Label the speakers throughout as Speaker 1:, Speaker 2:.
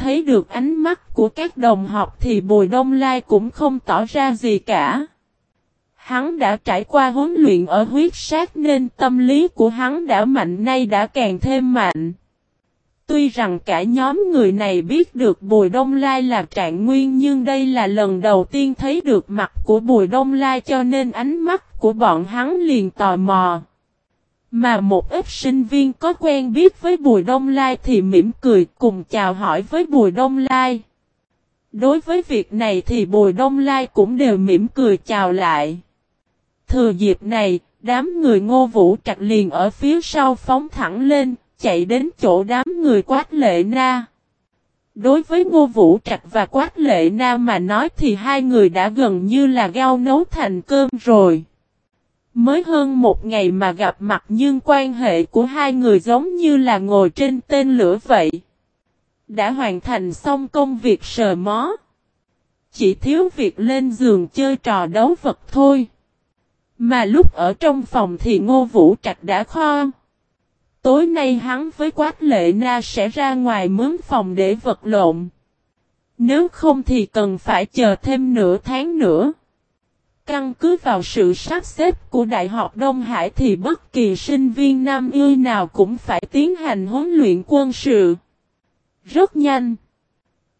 Speaker 1: thấy được ánh mắt của các đồng học thì Bùi Đông Lai cũng không tỏ ra gì cả. Hắn đã trải qua huấn luyện ở huyết sát nên tâm lý của hắn đã mạnh nay đã càng thêm mạnh. Tuy rằng cả nhóm người này biết được Bùi Đông Lai là trạng nguyên nhưng đây là lần đầu tiên thấy được mặt của Bùi Đông Lai cho nên ánh mắt của bọn hắn liền tò mò. Mà một ít sinh viên có quen biết với Bùi Đông Lai thì mỉm cười cùng chào hỏi với Bùi Đông Lai. Đối với việc này thì Bùi Đông Lai cũng đều mỉm cười chào lại. Thừa dịp này, đám người ngô vũ trạch liền ở phía sau phóng thẳng lên, chạy đến chỗ đám người quát lệ na. Đối với ngô vũ trạch và quát lệ na mà nói thì hai người đã gần như là gao nấu thành cơm rồi. Mới hơn một ngày mà gặp mặt nhưng quan hệ của hai người giống như là ngồi trên tên lửa vậy. Đã hoàn thành xong công việc sờ mó. Chỉ thiếu việc lên giường chơi trò đấu vật thôi. Mà lúc ở trong phòng thì Ngô Vũ Trạch đã kho. Tối nay hắn với Quát Lệ Na sẽ ra ngoài mướn phòng để vật lộn. Nếu không thì cần phải chờ thêm nửa tháng nữa. Căn cứ vào sự sắp xếp của Đại học Đông Hải thì bất kỳ sinh viên Nam Ư nào cũng phải tiến hành huấn luyện quân sự. Rất nhanh.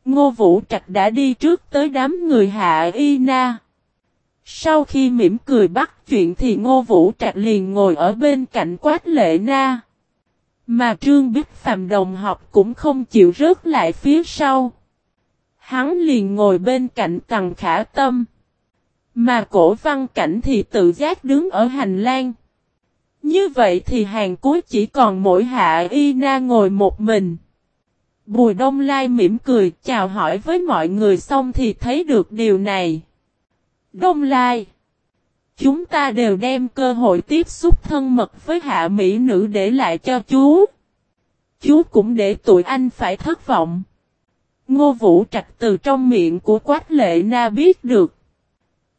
Speaker 1: Ngô Vũ Trạch đã đi trước tới đám người Hạ Y Na. Sau khi mỉm cười bắt chuyện thì Ngô Vũ Trạch liền ngồi ở bên cạnh Quát Lệ Na. Mà Trương Bích Phạm đồng học cũng không chịu rớt lại phía sau. Hắn liền ngồi bên cạnh Tằng Khả Tâm. Mà cổ văn cảnh thì tự giác đứng ở hành lang. Như vậy thì hàng cuối chỉ còn mỗi hạ y na ngồi một mình. Bùi Đông Lai mỉm cười, chào hỏi với mọi người xong thì thấy được điều này. Đông Lai, Chúng ta đều đem cơ hội tiếp xúc thân mật với hạ mỹ nữ để lại cho chú. Chú cũng để tụi anh phải thất vọng. Ngô Vũ Trạch từ trong miệng của Quách Lệ Na biết được.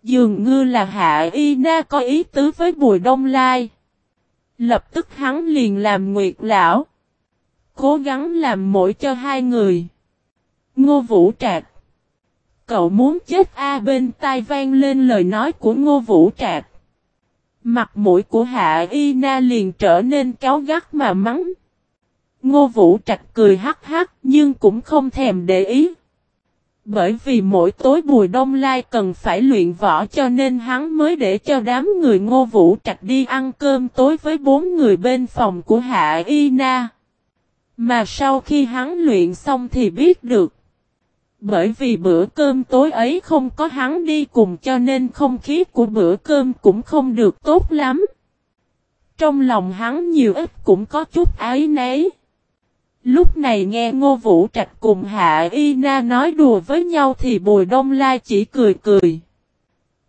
Speaker 1: Dường ngư là Hạ Y Na có ý tứ với Bùi Đông Lai. Lập tức hắn liền làm nguyệt lão. Cố gắng làm mỗi cho hai người. Ngô Vũ Trạc. Cậu muốn chết a bên tai vang lên lời nói của Ngô Vũ Trạc. Mặt mũi của Hạ Y Na liền trở nên cáo gắt mà mắng. Ngô Vũ Trạch cười hắc hắc nhưng cũng không thèm để ý. Bởi vì mỗi tối Bùi Đông Lai cần phải luyện võ cho nên hắn mới để cho đám người Ngô Vũ Trạch đi ăn cơm tối với bốn người bên phòng của Hạ Y Na. Mà sau khi hắn luyện xong thì biết được. Bởi vì bữa cơm tối ấy không có hắn đi cùng cho nên không khí của bữa cơm cũng không được tốt lắm. Trong lòng hắn nhiều ít cũng có chút ái nấy. Lúc này nghe Ngô Vũ Trạch cùng Hạ Y Na nói đùa với nhau thì Bùi Đông Lai chỉ cười cười.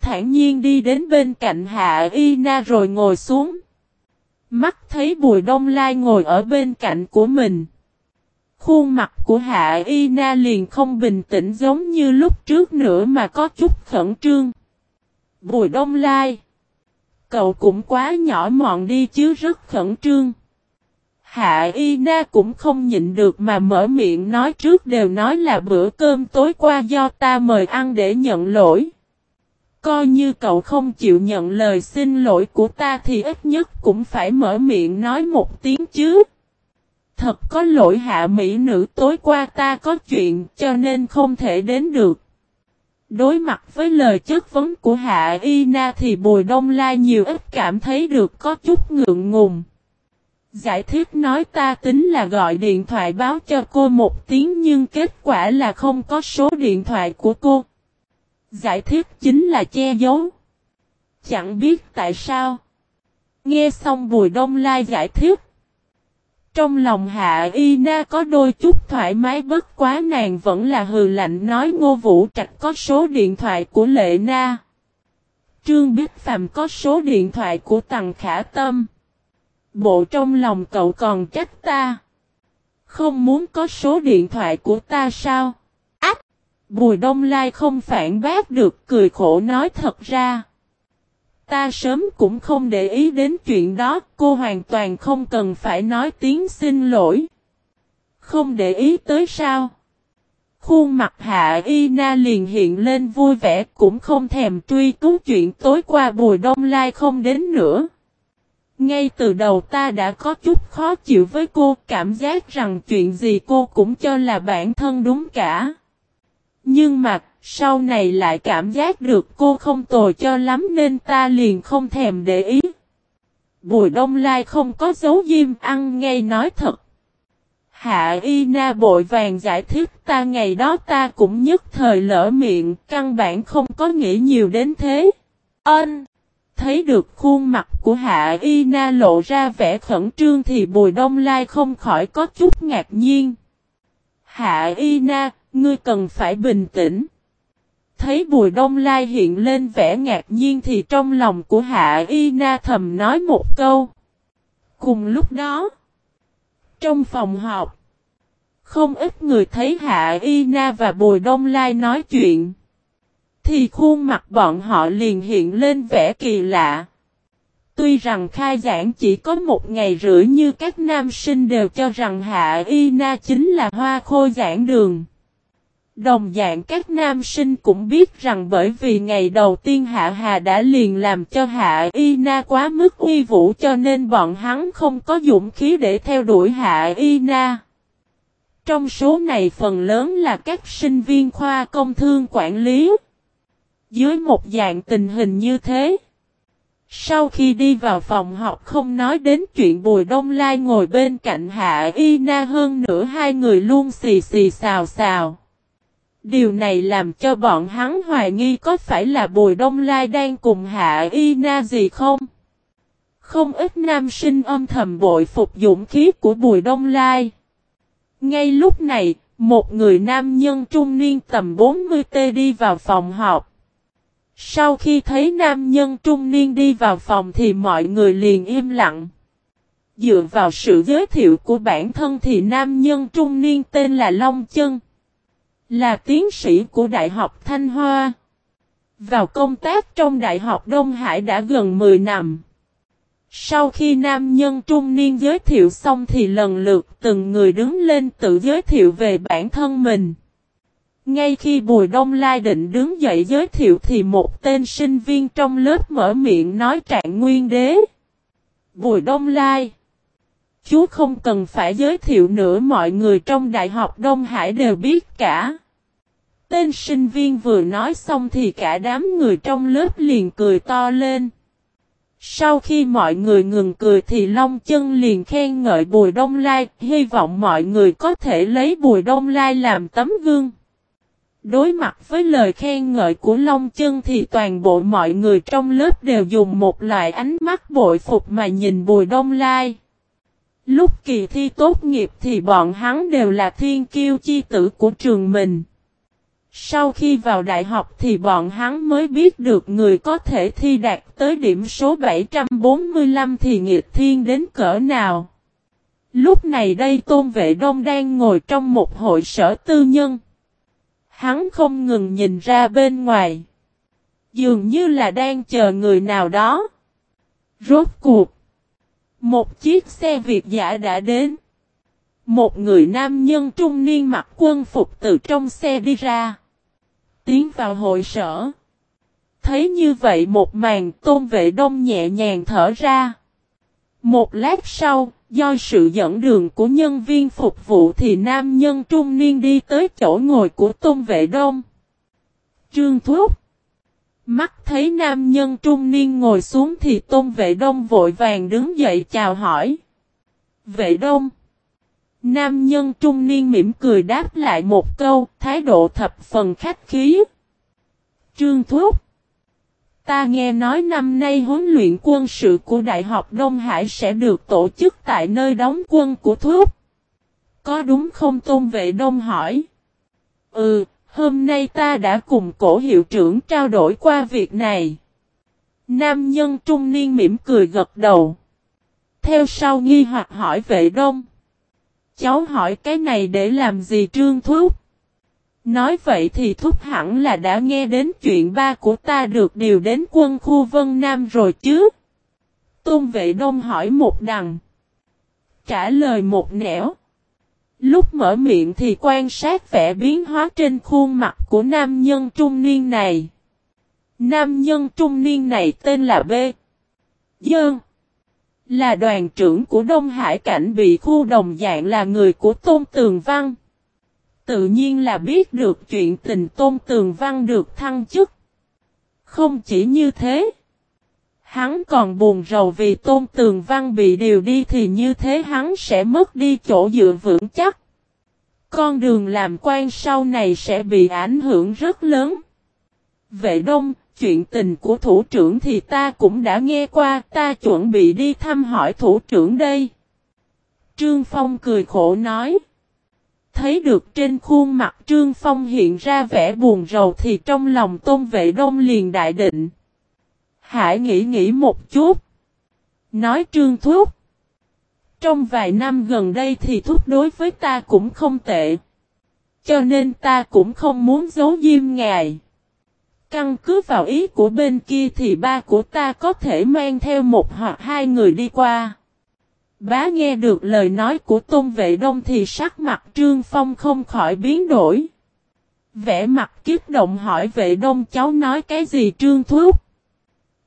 Speaker 1: Thản nhiên đi đến bên cạnh Hạ Y Na rồi ngồi xuống. Mắt thấy Bùi Đông Lai ngồi ở bên cạnh của mình. Khuôn mặt của Hạ Y Na liền không bình tĩnh giống như lúc trước nữa mà có chút khẩn trương. Bùi Đông Lai. Cậu cũng quá nhỏ mọn đi chứ rất khẩn trương. Hạ Y Na cũng không nhịn được mà mở miệng nói trước đều nói là bữa cơm tối qua do ta mời ăn để nhận lỗi. Coi như cậu không chịu nhận lời xin lỗi của ta thì ít nhất cũng phải mở miệng nói một tiếng chứ. Thật có lỗi hạ mỹ nữ tối qua ta có chuyện cho nên không thể đến được. Đối mặt với lời chất vấn của Hạ Y Na thì Bùi Đông Lai nhiều ít cảm thấy được có chút ngượng ngùng. Giải thích nói ta tính là gọi điện thoại báo cho cô một tiếng nhưng kết quả là không có số điện thoại của cô. Giải thích chính là che giấu. Chẳng biết tại sao. Nghe xong Bùi Đông Lai giải thích. Trong lòng Hạ Y Na có đôi chút thoải mái bất quá nàng vẫn là hừ lạnh nói Ngô Vũ Trạch có số điện thoại của Lệ Na. Trương Bích Phạm có số điện thoại của Tằng Khả Tâm. Bộ trong lòng cậu còn trách ta. Không muốn có số điện thoại của ta sao? Ách! Bùi Đông Lai không phản bác được cười khổ nói thật ra. Ta sớm cũng không để ý đến chuyện đó, cô hoàn toàn không cần phải nói tiếng xin lỗi. Không để ý tới sao? Khuôn mặt Hạ Y Na liền hiện lên vui vẻ cũng không thèm truy cứu chuyện tối qua Bùi Đông Lai không đến nữa. Ngay từ đầu ta đã có chút khó chịu với cô, cảm giác rằng chuyện gì cô cũng cho là bản thân đúng cả. Nhưng mà, sau này lại cảm giác được cô không tồi cho lắm nên ta liền không thèm để ý. Bùi Đông Lai không có dấu diêm ăn ngay nói thật. Hạ Y Na bội vàng giải thích ta ngày đó ta cũng nhất thời lỡ miệng, căn bản không có nghĩ nhiều đến thế. Ân! Thấy được khuôn mặt của Hạ Y Na lộ ra vẻ khẩn trương thì Bùi Đông Lai không khỏi có chút ngạc nhiên. Hạ Y Na, ngươi cần phải bình tĩnh. Thấy Bùi Đông Lai hiện lên vẻ ngạc nhiên thì trong lòng của Hạ Y Na thầm nói một câu. Cùng lúc đó, trong phòng họp, không ít người thấy Hạ Y Na và Bùi Đông Lai nói chuyện. Thì khuôn mặt bọn họ liền hiện lên vẻ kỳ lạ. Tuy rằng khai giảng chỉ có một ngày rưỡi như các nam sinh đều cho rằng Hạ Y Na chính là hoa khôi giảng đường. Đồng dạng các nam sinh cũng biết rằng bởi vì ngày đầu tiên Hạ Hà đã liền làm cho Hạ Y Na quá mức uy vũ cho nên bọn hắn không có dũng khí để theo đuổi Hạ Y Na. Trong số này phần lớn là các sinh viên khoa công thương quản lý. Dưới một dạng tình hình như thế. Sau khi đi vào phòng học không nói đến chuyện Bùi Đông Lai ngồi bên cạnh Hạ Y Na hơn nữa hai người luôn xì xì xào xào. Điều này làm cho bọn hắn hoài nghi có phải là Bùi Đông Lai đang cùng Hạ Y Na gì không? Không ít nam sinh âm thầm bội phục dũng khí của Bùi Đông Lai. Ngay lúc này, một người nam nhân trung niên tầm 40T đi vào phòng họp. Sau khi thấy nam nhân trung niên đi vào phòng thì mọi người liền im lặng. Dựa vào sự giới thiệu của bản thân thì nam nhân trung niên tên là Long Chân. Là tiến sĩ của Đại học Thanh Hoa. Vào công tác trong Đại học Đông Hải đã gần 10 năm. Sau khi nam nhân trung niên giới thiệu xong thì lần lượt từng người đứng lên tự giới thiệu về bản thân mình. Ngay khi Bùi Đông Lai định đứng dậy giới thiệu thì một tên sinh viên trong lớp mở miệng nói trạng nguyên đế. Bùi Đông Lai Chú không cần phải giới thiệu nữa mọi người trong Đại học Đông Hải đều biết cả. Tên sinh viên vừa nói xong thì cả đám người trong lớp liền cười to lên. Sau khi mọi người ngừng cười thì Long Chân liền khen ngợi Bùi Đông Lai, hy vọng mọi người có thể lấy Bùi Đông Lai làm tấm gương. Đối mặt với lời khen ngợi của Long Chân thì toàn bộ mọi người trong lớp đều dùng một loại ánh mắt bội phục mà nhìn Bùi Đông Lai. Lúc kỳ thi tốt nghiệp thì bọn hắn đều là thiên kiêu chi tử của trường mình. Sau khi vào đại học thì bọn hắn mới biết được người có thể thi đạt tới điểm số 745 thì nghiệt thiên đến cỡ nào. Lúc này đây Tôn Vệ Đông đang ngồi trong một hội sở tư nhân. Hắn không ngừng nhìn ra bên ngoài. Dường như là đang chờ người nào đó. Rốt cuộc. Một chiếc xe Việt giả đã đến. Một người nam nhân trung niên mặc quân phục từ trong xe đi ra. Tiến vào hội sở. Thấy như vậy một màn tôn vệ đông nhẹ nhàng thở ra. Một lát sau, do sự dẫn đường của nhân viên phục vụ thì nam nhân trung niên đi tới chỗ ngồi của tôn vệ đông. Trương Thúc Mắt thấy nam nhân trung niên ngồi xuống thì tôn vệ đông vội vàng đứng dậy chào hỏi. Vệ đông Nam nhân trung niên mỉm cười đáp lại một câu, thái độ thập phần khách khí. Trương Thúc Ta nghe nói năm nay huấn luyện quân sự của Đại học Đông Hải sẽ được tổ chức tại nơi đóng quân của thuốc Có đúng không Tôn Vệ Đông hỏi? Ừ, hôm nay ta đã cùng cổ hiệu trưởng trao đổi qua việc này. Nam nhân trung niên mỉm cười gật đầu. Theo sau nghi hoặc hỏi Vệ Đông. Cháu hỏi cái này để làm gì Trương thuốc Nói vậy thì thúc hẳn là đã nghe đến chuyện ba của ta được điều đến quân khu Vân Nam rồi chứ? Tôn vệ đông hỏi một đằng. Trả lời một nẻo. Lúc mở miệng thì quan sát vẻ biến hóa trên khuôn mặt của nam nhân trung niên này. Nam nhân trung niên này tên là B. Dơn. Là đoàn trưởng của Đông Hải Cảnh bị khu đồng dạng là người của Tôn Tường Văn. Tự nhiên là biết được chuyện tình Tôn Tường Văn được thăng chức. Không chỉ như thế. Hắn còn buồn rầu vì Tôn Tường Văn bị điều đi thì như thế hắn sẽ mất đi chỗ dựa vững chắc. Con đường làm quan sau này sẽ bị ảnh hưởng rất lớn. Vệ đông, chuyện tình của thủ trưởng thì ta cũng đã nghe qua, ta chuẩn bị đi thăm hỏi thủ trưởng đây. Trương Phong cười khổ nói. Thấy được trên khuôn mặt Trương Phong hiện ra vẻ buồn rầu thì trong lòng tôn vệ đông liền đại định. Hải nghĩ nghĩ một chút. Nói Trương Thúc. Trong vài năm gần đây thì Thúc đối với ta cũng không tệ. Cho nên ta cũng không muốn giấu diêm ngài. Căn cứ vào ý của bên kia thì ba của ta có thể mang theo một hoặc hai người đi qua. Bá nghe được lời nói của Tôn Vệ Đông thì sắc mặt Trương Phong không khỏi biến đổi. Vẽ mặt kiếp động hỏi Vệ Đông cháu nói cái gì Trương Thúc?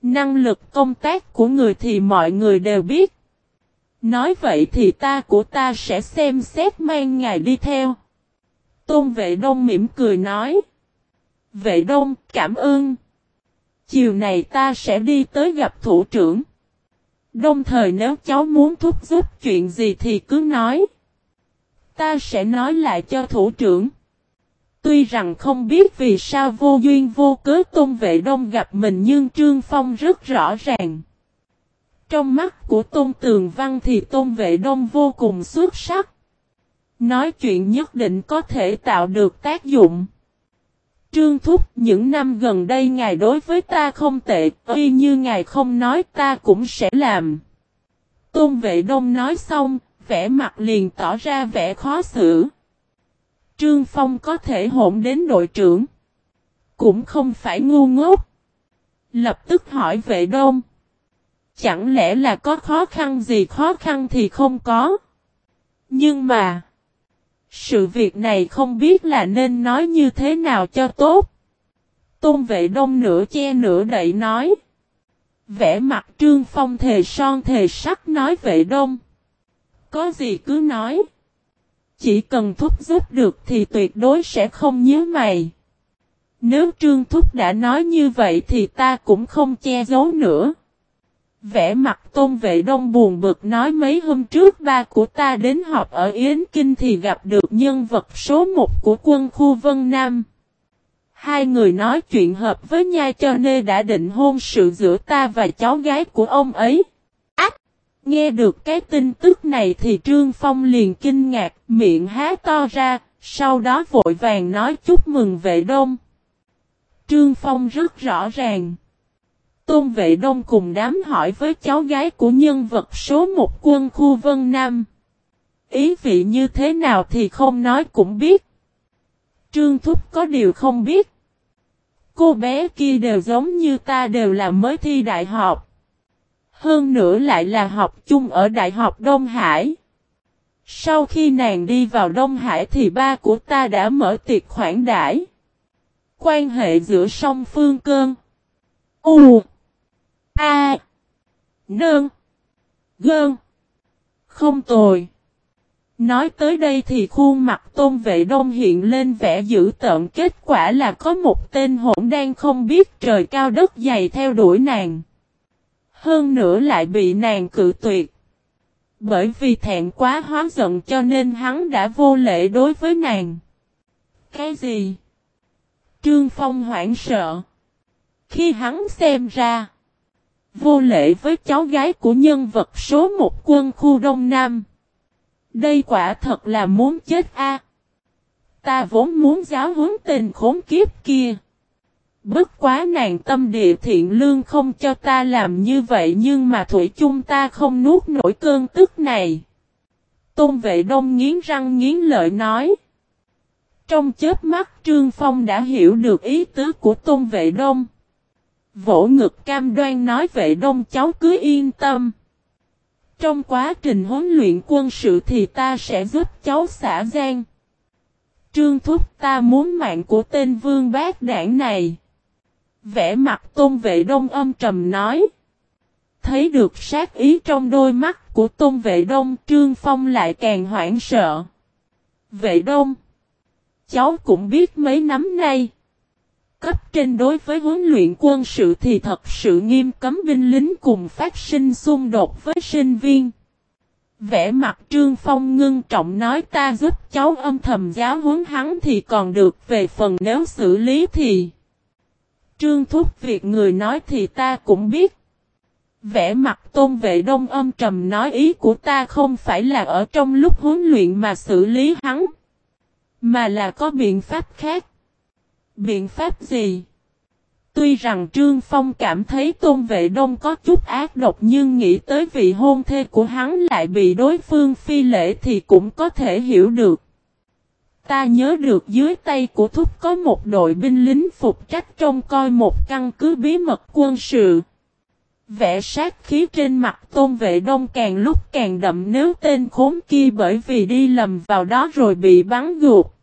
Speaker 1: Năng lực công tác của người thì mọi người đều biết. Nói vậy thì ta của ta sẽ xem xét mang ngài đi theo. Tôn Vệ Đông mỉm cười nói. Vệ Đông, cảm ơn. Chiều này ta sẽ đi tới gặp thủ trưởng. Đồng thời nếu cháu muốn thúc giúp chuyện gì thì cứ nói. Ta sẽ nói lại cho thủ trưởng. Tuy rằng không biết vì sao vô duyên vô cớ tôn vệ đông gặp mình nhưng Trương Phong rất rõ ràng. Trong mắt của tôn tường văn thì tôn vệ đông vô cùng xuất sắc. Nói chuyện nhất định có thể tạo được tác dụng. Trương Thúc, những năm gần đây ngài đối với ta không tệ, y như ngài không nói ta cũng sẽ làm. Tôn vệ đông nói xong, vẻ mặt liền tỏ ra vẻ khó xử. Trương Phong có thể hỗn đến đội trưởng. Cũng không phải ngu ngốc. Lập tức hỏi vệ đông. Chẳng lẽ là có khó khăn gì khó khăn thì không có. Nhưng mà. Sự việc này không biết là nên nói như thế nào cho tốt. Tôn vệ đông nửa che nửa đậy nói. Vẽ mặt trương phong thề son thề sắc nói vệ đông. Có gì cứ nói. Chỉ cần thúc giúp được thì tuyệt đối sẽ không nhớ mày. Nếu trương thúc đã nói như vậy thì ta cũng không che giấu nữa. Vẽ mặt tôn vệ đông buồn bực nói mấy hôm trước ba của ta đến họp ở Yến Kinh thì gặp được nhân vật số một của quân khu Vân Nam. Hai người nói chuyện hợp với nhau cho nên đã định hôn sự giữa ta và cháu gái của ông ấy. Ách! Nghe được cái tin tức này thì Trương Phong liền kinh ngạc, miệng há to ra, sau đó vội vàng nói chúc mừng vệ đông. Trương Phong rất rõ ràng. Tôn Vệ Đông cùng đám hỏi với cháu gái của nhân vật số một quân khu Vân Nam. Ý vị như thế nào thì không nói cũng biết. Trương Thúc có điều không biết. Cô bé kia đều giống như ta đều là mới thi đại học. Hơn nữa lại là học chung ở Đại học Đông Hải. Sau khi nàng đi vào Đông Hải thì ba của ta đã mở tiệc khoản đãi. Quan hệ giữa song phương cơn. U A. Nương. Gơn. Không tồi. Nói tới đây thì khuôn mặt tôn vệ đông hiện lên vẻ dữ tợn, kết quả là có một tên hỗn đang không biết trời cao đất dày theo đuổi nàng. Hơn nữa lại bị nàng cự tuyệt. Bởi vì thẹn quá hóa giận cho nên hắn đã vô lễ đối với nàng. Cái gì? Trương Phong hoảng sợ. Khi hắn xem ra. Vô lễ với cháu gái của nhân vật số một quân khu Đông Nam. Đây quả thật là muốn chết a. Ta vốn muốn giáo huấn tình khốn kiếp kia. Bất quá nàng tâm địa thiện lương không cho ta làm như vậy nhưng mà Thủy chung ta không nuốt nổi cơn tức này. Tôn vệ đông nghiến răng nghiến lợi nói. Trong chết mắt Trương Phong đã hiểu được ý tứ của Tôn vệ đông. Vỗ ngực cam đoan nói vệ đông cháu cứ yên tâm. Trong quá trình huấn luyện quân sự thì ta sẽ giúp cháu xả gian. Trương Thúc, ta muốn mạng của tên vương bác đảng này. Vẽ mặt tôn vệ đông âm trầm nói. Thấy được sát ý trong đôi mắt của tôn vệ đông, Trương Phong lại càng hoảng sợ. Vệ đông. Cháu cũng biết mấy năm nay. Cấp trên đối với huấn luyện quân sự thì thật sự nghiêm cấm binh lính cùng phát sinh xung đột với sinh viên. Vẽ mặt Trương Phong ngưng trọng nói ta giúp cháu âm thầm giáo huấn hắn thì còn được, về phần nếu xử lý thì. Trương Thúc việc người nói thì ta cũng biết. Vẽ mặt tôn vệ đông âm trầm nói ý của ta không phải là ở trong lúc huấn luyện mà xử lý hắn. Mà là có biện pháp khác. Biện pháp gì? Tuy rằng Trương Phong cảm thấy tôn vệ đông có chút ác độc nhưng nghĩ tới vị hôn thê của hắn lại bị đối phương phi lễ thì cũng có thể hiểu được. Ta nhớ được dưới tay của Thúc có một đội binh lính phục trách trông coi một căn cứ bí mật quân sự. vẻ sát khí trên mặt tôn vệ đông càng lúc càng đậm nếu tên khốn kia bởi vì đi lầm vào đó rồi bị bắn gục.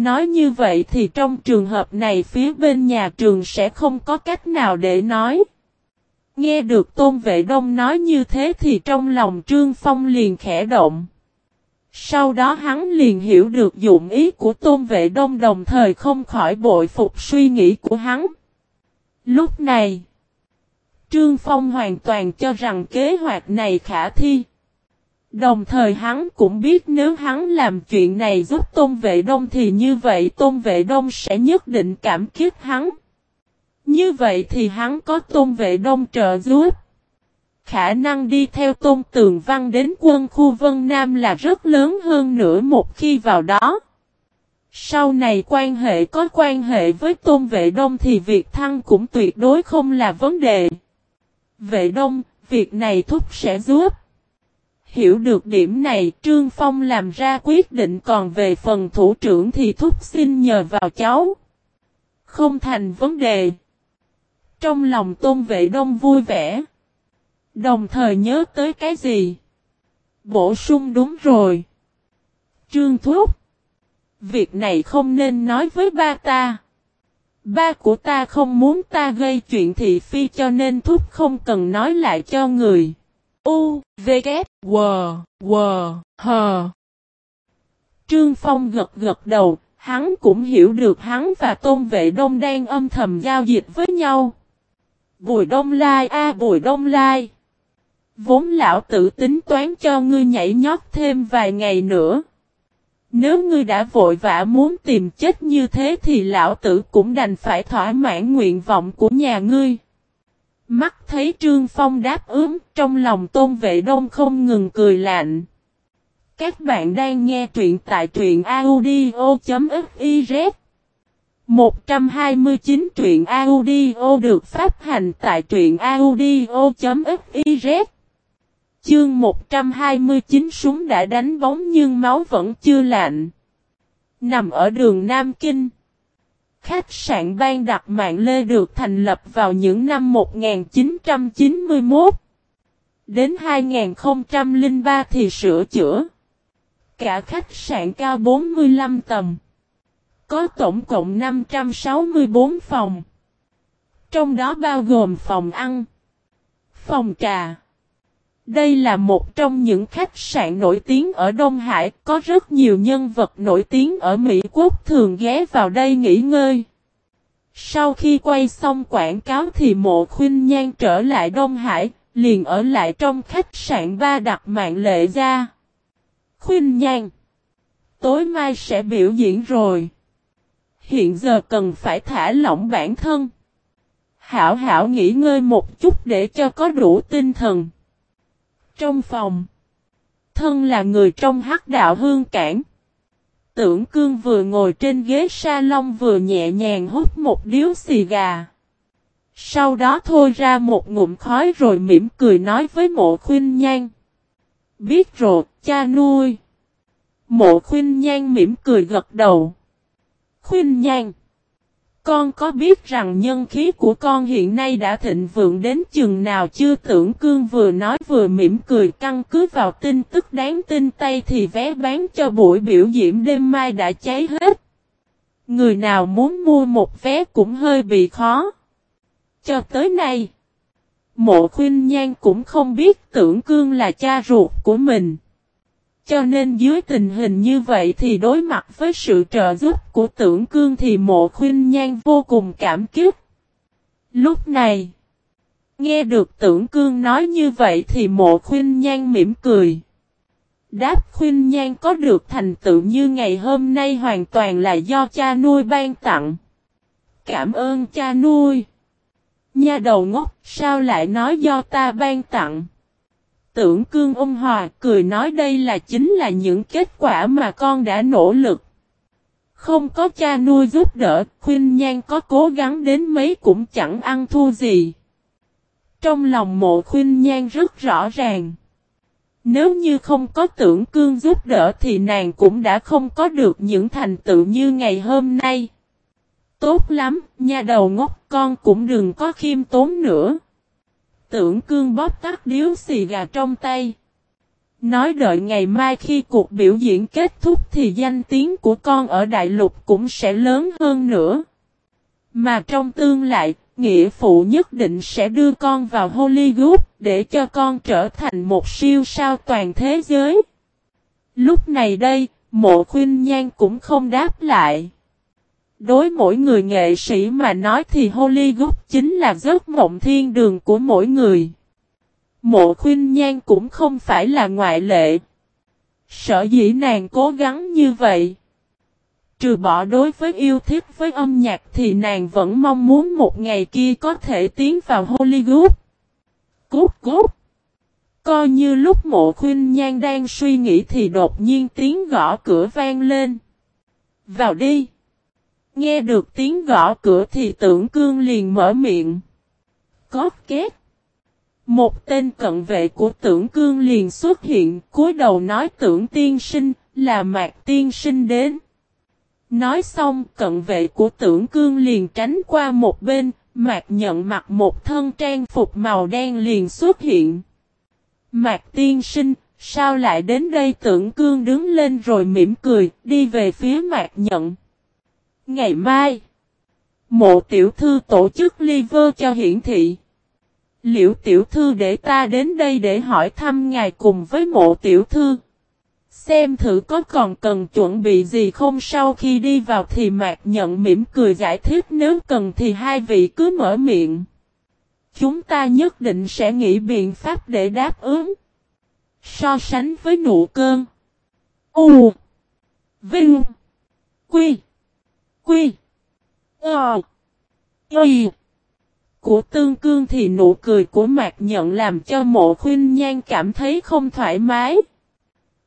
Speaker 1: Nói như vậy thì trong trường hợp này phía bên nhà trường sẽ không có cách nào để nói. Nghe được Tôn Vệ Đông nói như thế thì trong lòng Trương Phong liền khẽ động. Sau đó hắn liền hiểu được dụng ý của Tôn Vệ Đông đồng thời không khỏi bội phục suy nghĩ của hắn. Lúc này, Trương Phong hoàn toàn cho rằng kế hoạch này khả thi. Đồng thời hắn cũng biết nếu hắn làm chuyện này giúp Tôn Vệ Đông thì như vậy Tôn Vệ Đông sẽ nhất định cảm kích hắn. Như vậy thì hắn có Tôn Vệ Đông trợ giúp. Khả năng đi theo Tôn Tường Văn đến quân khu Vân Nam là rất lớn hơn nữa một khi vào đó. Sau này quan hệ có quan hệ với Tôn Vệ Đông thì việc thăng cũng tuyệt đối không là vấn đề. Vệ Đông, việc này thúc sẽ giúp. Hiểu được điểm này, Trương Phong làm ra quyết định còn về phần thủ trưởng thì thúc xin nhờ vào cháu. Không thành vấn đề. Trong lòng tôn vệ đông vui vẻ. Đồng thời nhớ tới cái gì? Bổ sung đúng rồi. Trương Thúc. Việc này không nên nói với ba ta. Ba của ta không muốn ta gây chuyện thị phi cho nên Thúc không cần nói lại cho người. U, V, K, W, W, H. Trương Phong gật gật đầu, hắn cũng hiểu được hắn và Tôn Vệ Đông đang âm thầm giao dịch với nhau. Bùi Đông Lai a Bùi Đông Lai. Vốn lão tử tính toán cho ngươi nhảy nhót thêm vài ngày nữa. Nếu ngươi đã vội vã muốn tìm chết như thế thì lão tử cũng đành phải thỏa mãn nguyện vọng của nhà ngươi. Mắt thấy Trương Phong đáp ứng, trong lòng Tôn Vệ Đông không ngừng cười lạnh. Các bạn đang nghe truyện tại truyện audio.fiz 129 truyện audio được phát hành tại truyện audio.fiz Chương 129 súng đã đánh bóng nhưng máu vẫn chưa lạnh. Nằm ở đường Nam Kinh. Khách sạn ban đặt mạng Lê được thành lập vào những năm 1991. Đến 2003 thì sửa chữa. Cả khách sạn cao 45 tầng. Có tổng cộng 564 phòng. Trong đó bao gồm phòng ăn, phòng trà. Đây là một trong những khách sạn nổi tiếng ở Đông Hải, có rất nhiều nhân vật nổi tiếng ở Mỹ Quốc thường ghé vào đây nghỉ ngơi. Sau khi quay xong quảng cáo thì mộ khuyên nhan trở lại Đông Hải, liền ở lại trong khách sạn ba đặt mạng lệ ra. Khuyên nhan Tối mai sẽ biểu diễn rồi. Hiện giờ cần phải thả lỏng bản thân. Hảo hảo nghỉ ngơi một chút để cho có đủ tinh thần. Trong phòng. Thân là người trong hắc đạo hương cảng. Tưởng cương vừa ngồi trên ghế salon vừa nhẹ nhàng hút một điếu xì gà. Sau đó thôi ra một ngụm khói rồi mỉm cười nói với mộ khuyên nhan. Biết rồi, cha nuôi. Mộ khuyên nhan mỉm cười gật đầu. Khuyên nhan. Con có biết rằng nhân khí của con hiện nay đã thịnh vượng đến chừng nào chưa tưởng cương vừa nói vừa mỉm cười căn cứ vào tin tức đáng tin tay thì vé bán cho buổi biểu diễn đêm mai đã cháy hết. Người nào muốn mua một vé cũng hơi bị khó. Cho tới nay, mộ khuyên nhan cũng không biết tưởng cương là cha ruột của mình. Cho nên dưới tình hình như vậy thì đối mặt với sự trợ giúp của tưởng cương thì mộ khuyên nhan vô cùng cảm kích. Lúc này, nghe được tưởng cương nói như vậy thì mộ khuyên nhan mỉm cười. Đáp khuyên nhan có được thành tựu như ngày hôm nay hoàn toàn là do cha nuôi ban tặng. Cảm ơn cha nuôi. Nha đầu ngốc, sao lại nói do ta ban tặng? Tưởng cương ông hòa cười nói đây là chính là những kết quả mà con đã nỗ lực. Không có cha nuôi giúp đỡ, khuyên nhan có cố gắng đến mấy cũng chẳng ăn thua gì. Trong lòng mộ khuyên nhan rất rõ ràng. Nếu như không có tưởng cương giúp đỡ thì nàng cũng đã không có được những thành tựu như ngày hôm nay. Tốt lắm, nha đầu ngốc con cũng đừng có khiêm tốn nữa. Tưởng cương bóp tắt điếu xì gà trong tay. Nói đợi ngày mai khi cuộc biểu diễn kết thúc thì danh tiếng của con ở đại lục cũng sẽ lớn hơn nữa. Mà trong tương lại, nghĩa phụ nhất định sẽ đưa con vào Hollywood để cho con trở thành một siêu sao toàn thế giới. Lúc này đây, mộ khuyên nhan cũng không đáp lại. Đối mỗi người nghệ sĩ mà nói thì Hollywood chính là giấc mộng thiên đường của mỗi người. Mộ khuyên nhan cũng không phải là ngoại lệ. Sở dĩ nàng cố gắng như vậy. Trừ bỏ đối với yêu thích với âm nhạc thì nàng vẫn mong muốn một ngày kia có thể tiến vào Hollywood. Cút cút. Coi như lúc mộ khuyên nhan đang suy nghĩ thì đột nhiên tiếng gõ cửa vang lên. Vào đi. Nghe được tiếng gõ cửa thì tưởng cương liền mở miệng. Có két. Một tên cận vệ của tưởng cương liền xuất hiện, cúi đầu nói tưởng tiên sinh, là mạc tiên sinh đến. Nói xong, cận vệ của tưởng cương liền tránh qua một bên, mạc nhận mặc một thân trang phục màu đen liền xuất hiện. Mạc tiên sinh, sao lại đến đây tưởng cương đứng lên rồi mỉm cười, đi về phía mạc nhận. Ngày mai, mộ tiểu thư tổ chức liver cho hiển thị. Liễu tiểu thư để ta đến đây để hỏi thăm ngài cùng với mộ tiểu thư. Xem thử có còn cần chuẩn bị gì không sau khi đi vào thì mạc nhận mỉm cười giải thích nếu cần thì hai vị cứ mở miệng. Chúng ta nhất định sẽ nghĩ biện pháp để đáp ứng. So sánh với nụ cơn. U. Vinh. Quy. Quy. Ờ. Y. Của tương cương thì nụ cười của mạc nhận làm cho mộ khuyên nhan cảm thấy không thoải mái.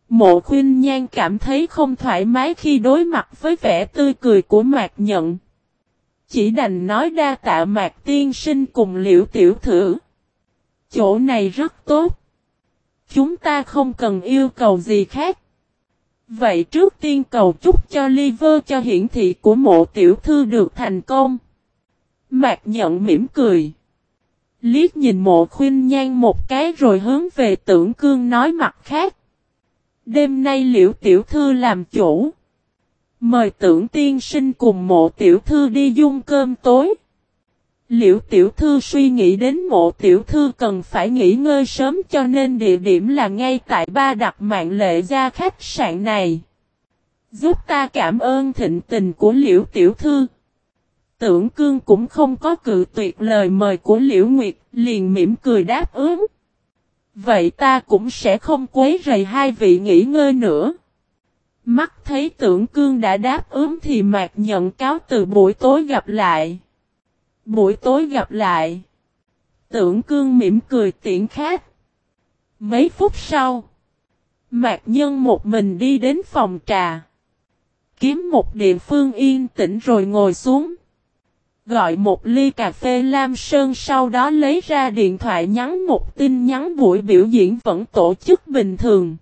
Speaker 1: Mộ khuyên nhan cảm thấy không thoải mái khi đối mặt với vẻ tươi cười của mạc nhận. Chỉ đành nói đa tạ mạc tiên sinh cùng liễu tiểu thử. Chỗ này rất tốt. Chúng ta không cần yêu cầu gì khác. Vậy trước tiên cầu chúc cho liver cho hiển thị của mộ tiểu thư được thành công. Mạc nhận mỉm cười. Liết nhìn mộ khuyên nhan một cái rồi hướng về tưởng cương nói mặt khác. Đêm nay liễu tiểu thư làm chủ. Mời tưởng tiên sinh cùng mộ tiểu thư đi dung cơm tối. Liễu tiểu thư suy nghĩ đến mộ tiểu thư cần phải nghỉ ngơi sớm cho nên địa điểm là ngay tại ba đặc mạng lệ gia khách sạn này. Giúp ta cảm ơn thịnh tình của liễu tiểu thư. Tưởng cương cũng không có cự tuyệt lời mời của liễu nguyệt, liền mỉm cười đáp ứng. Vậy ta cũng sẽ không quấy rầy hai vị nghỉ ngơi nữa. Mắt thấy tưởng cương đã đáp ứng thì mạc nhận cáo từ buổi tối gặp lại. Buổi tối gặp lại. Tưởng cương mỉm cười tiện khách. Mấy phút sau. Mạc nhân một mình đi đến phòng trà. Kiếm một địa phương yên tĩnh rồi ngồi xuống. Gọi một ly cà phê lam sơn sau đó lấy ra điện thoại nhắn một tin nhắn buổi biểu diễn vẫn tổ chức bình thường.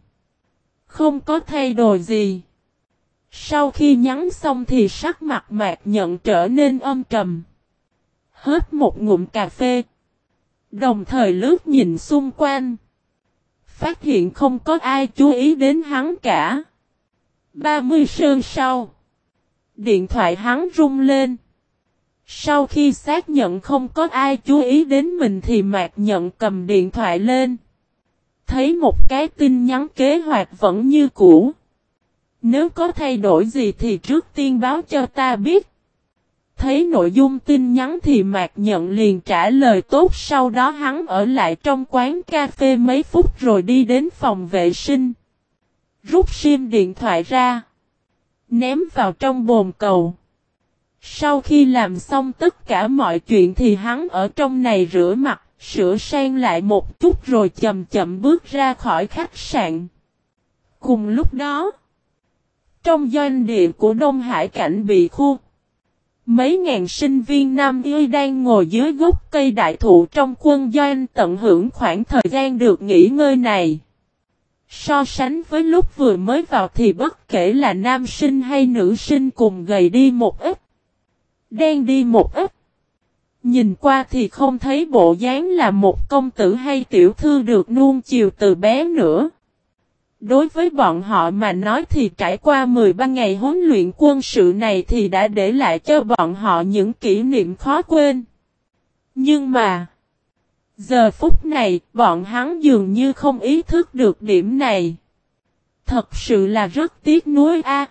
Speaker 1: Không có thay đổi gì. Sau khi nhắn xong thì sắc mặt mạc nhận trở nên âm trầm. Hết một ngụm cà phê. Đồng thời lướt nhìn xung quanh. Phát hiện không có ai chú ý đến hắn cả. 30 sơn sau. Điện thoại hắn rung lên. Sau khi xác nhận không có ai chú ý đến mình thì Mạc nhận cầm điện thoại lên. Thấy một cái tin nhắn kế hoạch vẫn như cũ. Nếu có thay đổi gì thì trước tiên báo cho ta biết. Thấy nội dung tin nhắn thì Mạc Nhận liền trả lời tốt sau đó hắn ở lại trong quán cà phê mấy phút rồi đi đến phòng vệ sinh. Rút sim điện thoại ra. Ném vào trong bồn cầu. Sau khi làm xong tất cả mọi chuyện thì hắn ở trong này rửa mặt, sửa sang lại một chút rồi chậm chậm bước ra khỏi khách sạn. Cùng lúc đó, trong doanh địa của Đông Hải cảnh bị khu, mấy ngàn sinh viên Nam Y đang ngồi dưới gốc cây đại thụ trong quân doanh tận hưởng khoảng thời gian được nghỉ ngơi này. So sánh với lúc vừa mới vào thì bất kể là nam sinh hay nữ sinh cùng gầy đi một ít. Đen đi một ít. Nhìn qua thì không thấy bộ dáng là một công tử hay tiểu thư được nuông chiều từ bé nữa. Đối với bọn họ mà nói thì trải qua 13 ngày huấn luyện quân sự này thì đã để lại cho bọn họ những kỷ niệm khó quên. Nhưng mà, giờ phút này, bọn hắn dường như không ý thức được điểm này. Thật sự là rất tiếc nuối a.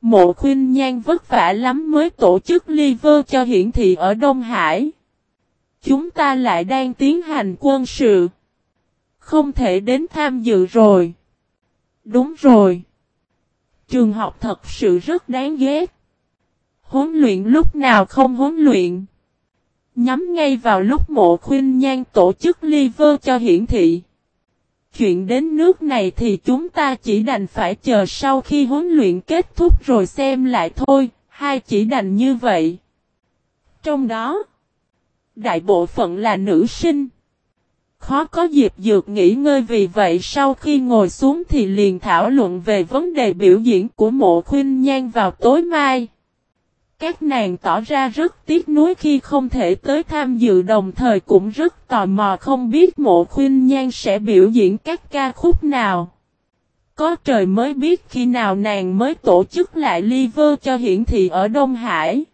Speaker 1: Mộ khuyên nhan vất vả lắm mới tổ chức liver cho hiển thị ở Đông Hải. Chúng ta lại đang tiến hành quân sự. Không thể đến tham dự rồi. Đúng rồi. Trường học thật sự rất đáng ghét. Huấn luyện lúc nào không huấn luyện. Nhắm ngay vào lúc mộ khuyên nhan tổ chức liver cho hiển thị. Chuyện đến nước này thì chúng ta chỉ đành phải chờ sau khi huấn luyện kết thúc rồi xem lại thôi, hai chỉ đành như vậy. Trong đó, đại bộ phận là nữ sinh. Khó có dịp dược nghỉ ngơi vì vậy sau khi ngồi xuống thì liền thảo luận về vấn đề biểu diễn của mộ khuyên nhan vào tối mai. Các nàng tỏ ra rất tiếc nuối khi không thể tới tham dự, đồng thời cũng rất tò mò không biết mộ khuyên nhan sẽ biểu diễn các ca khúc nào. Có trời mới biết khi nào nàng mới tổ chức lại liver cho hiển thị ở Đông Hải.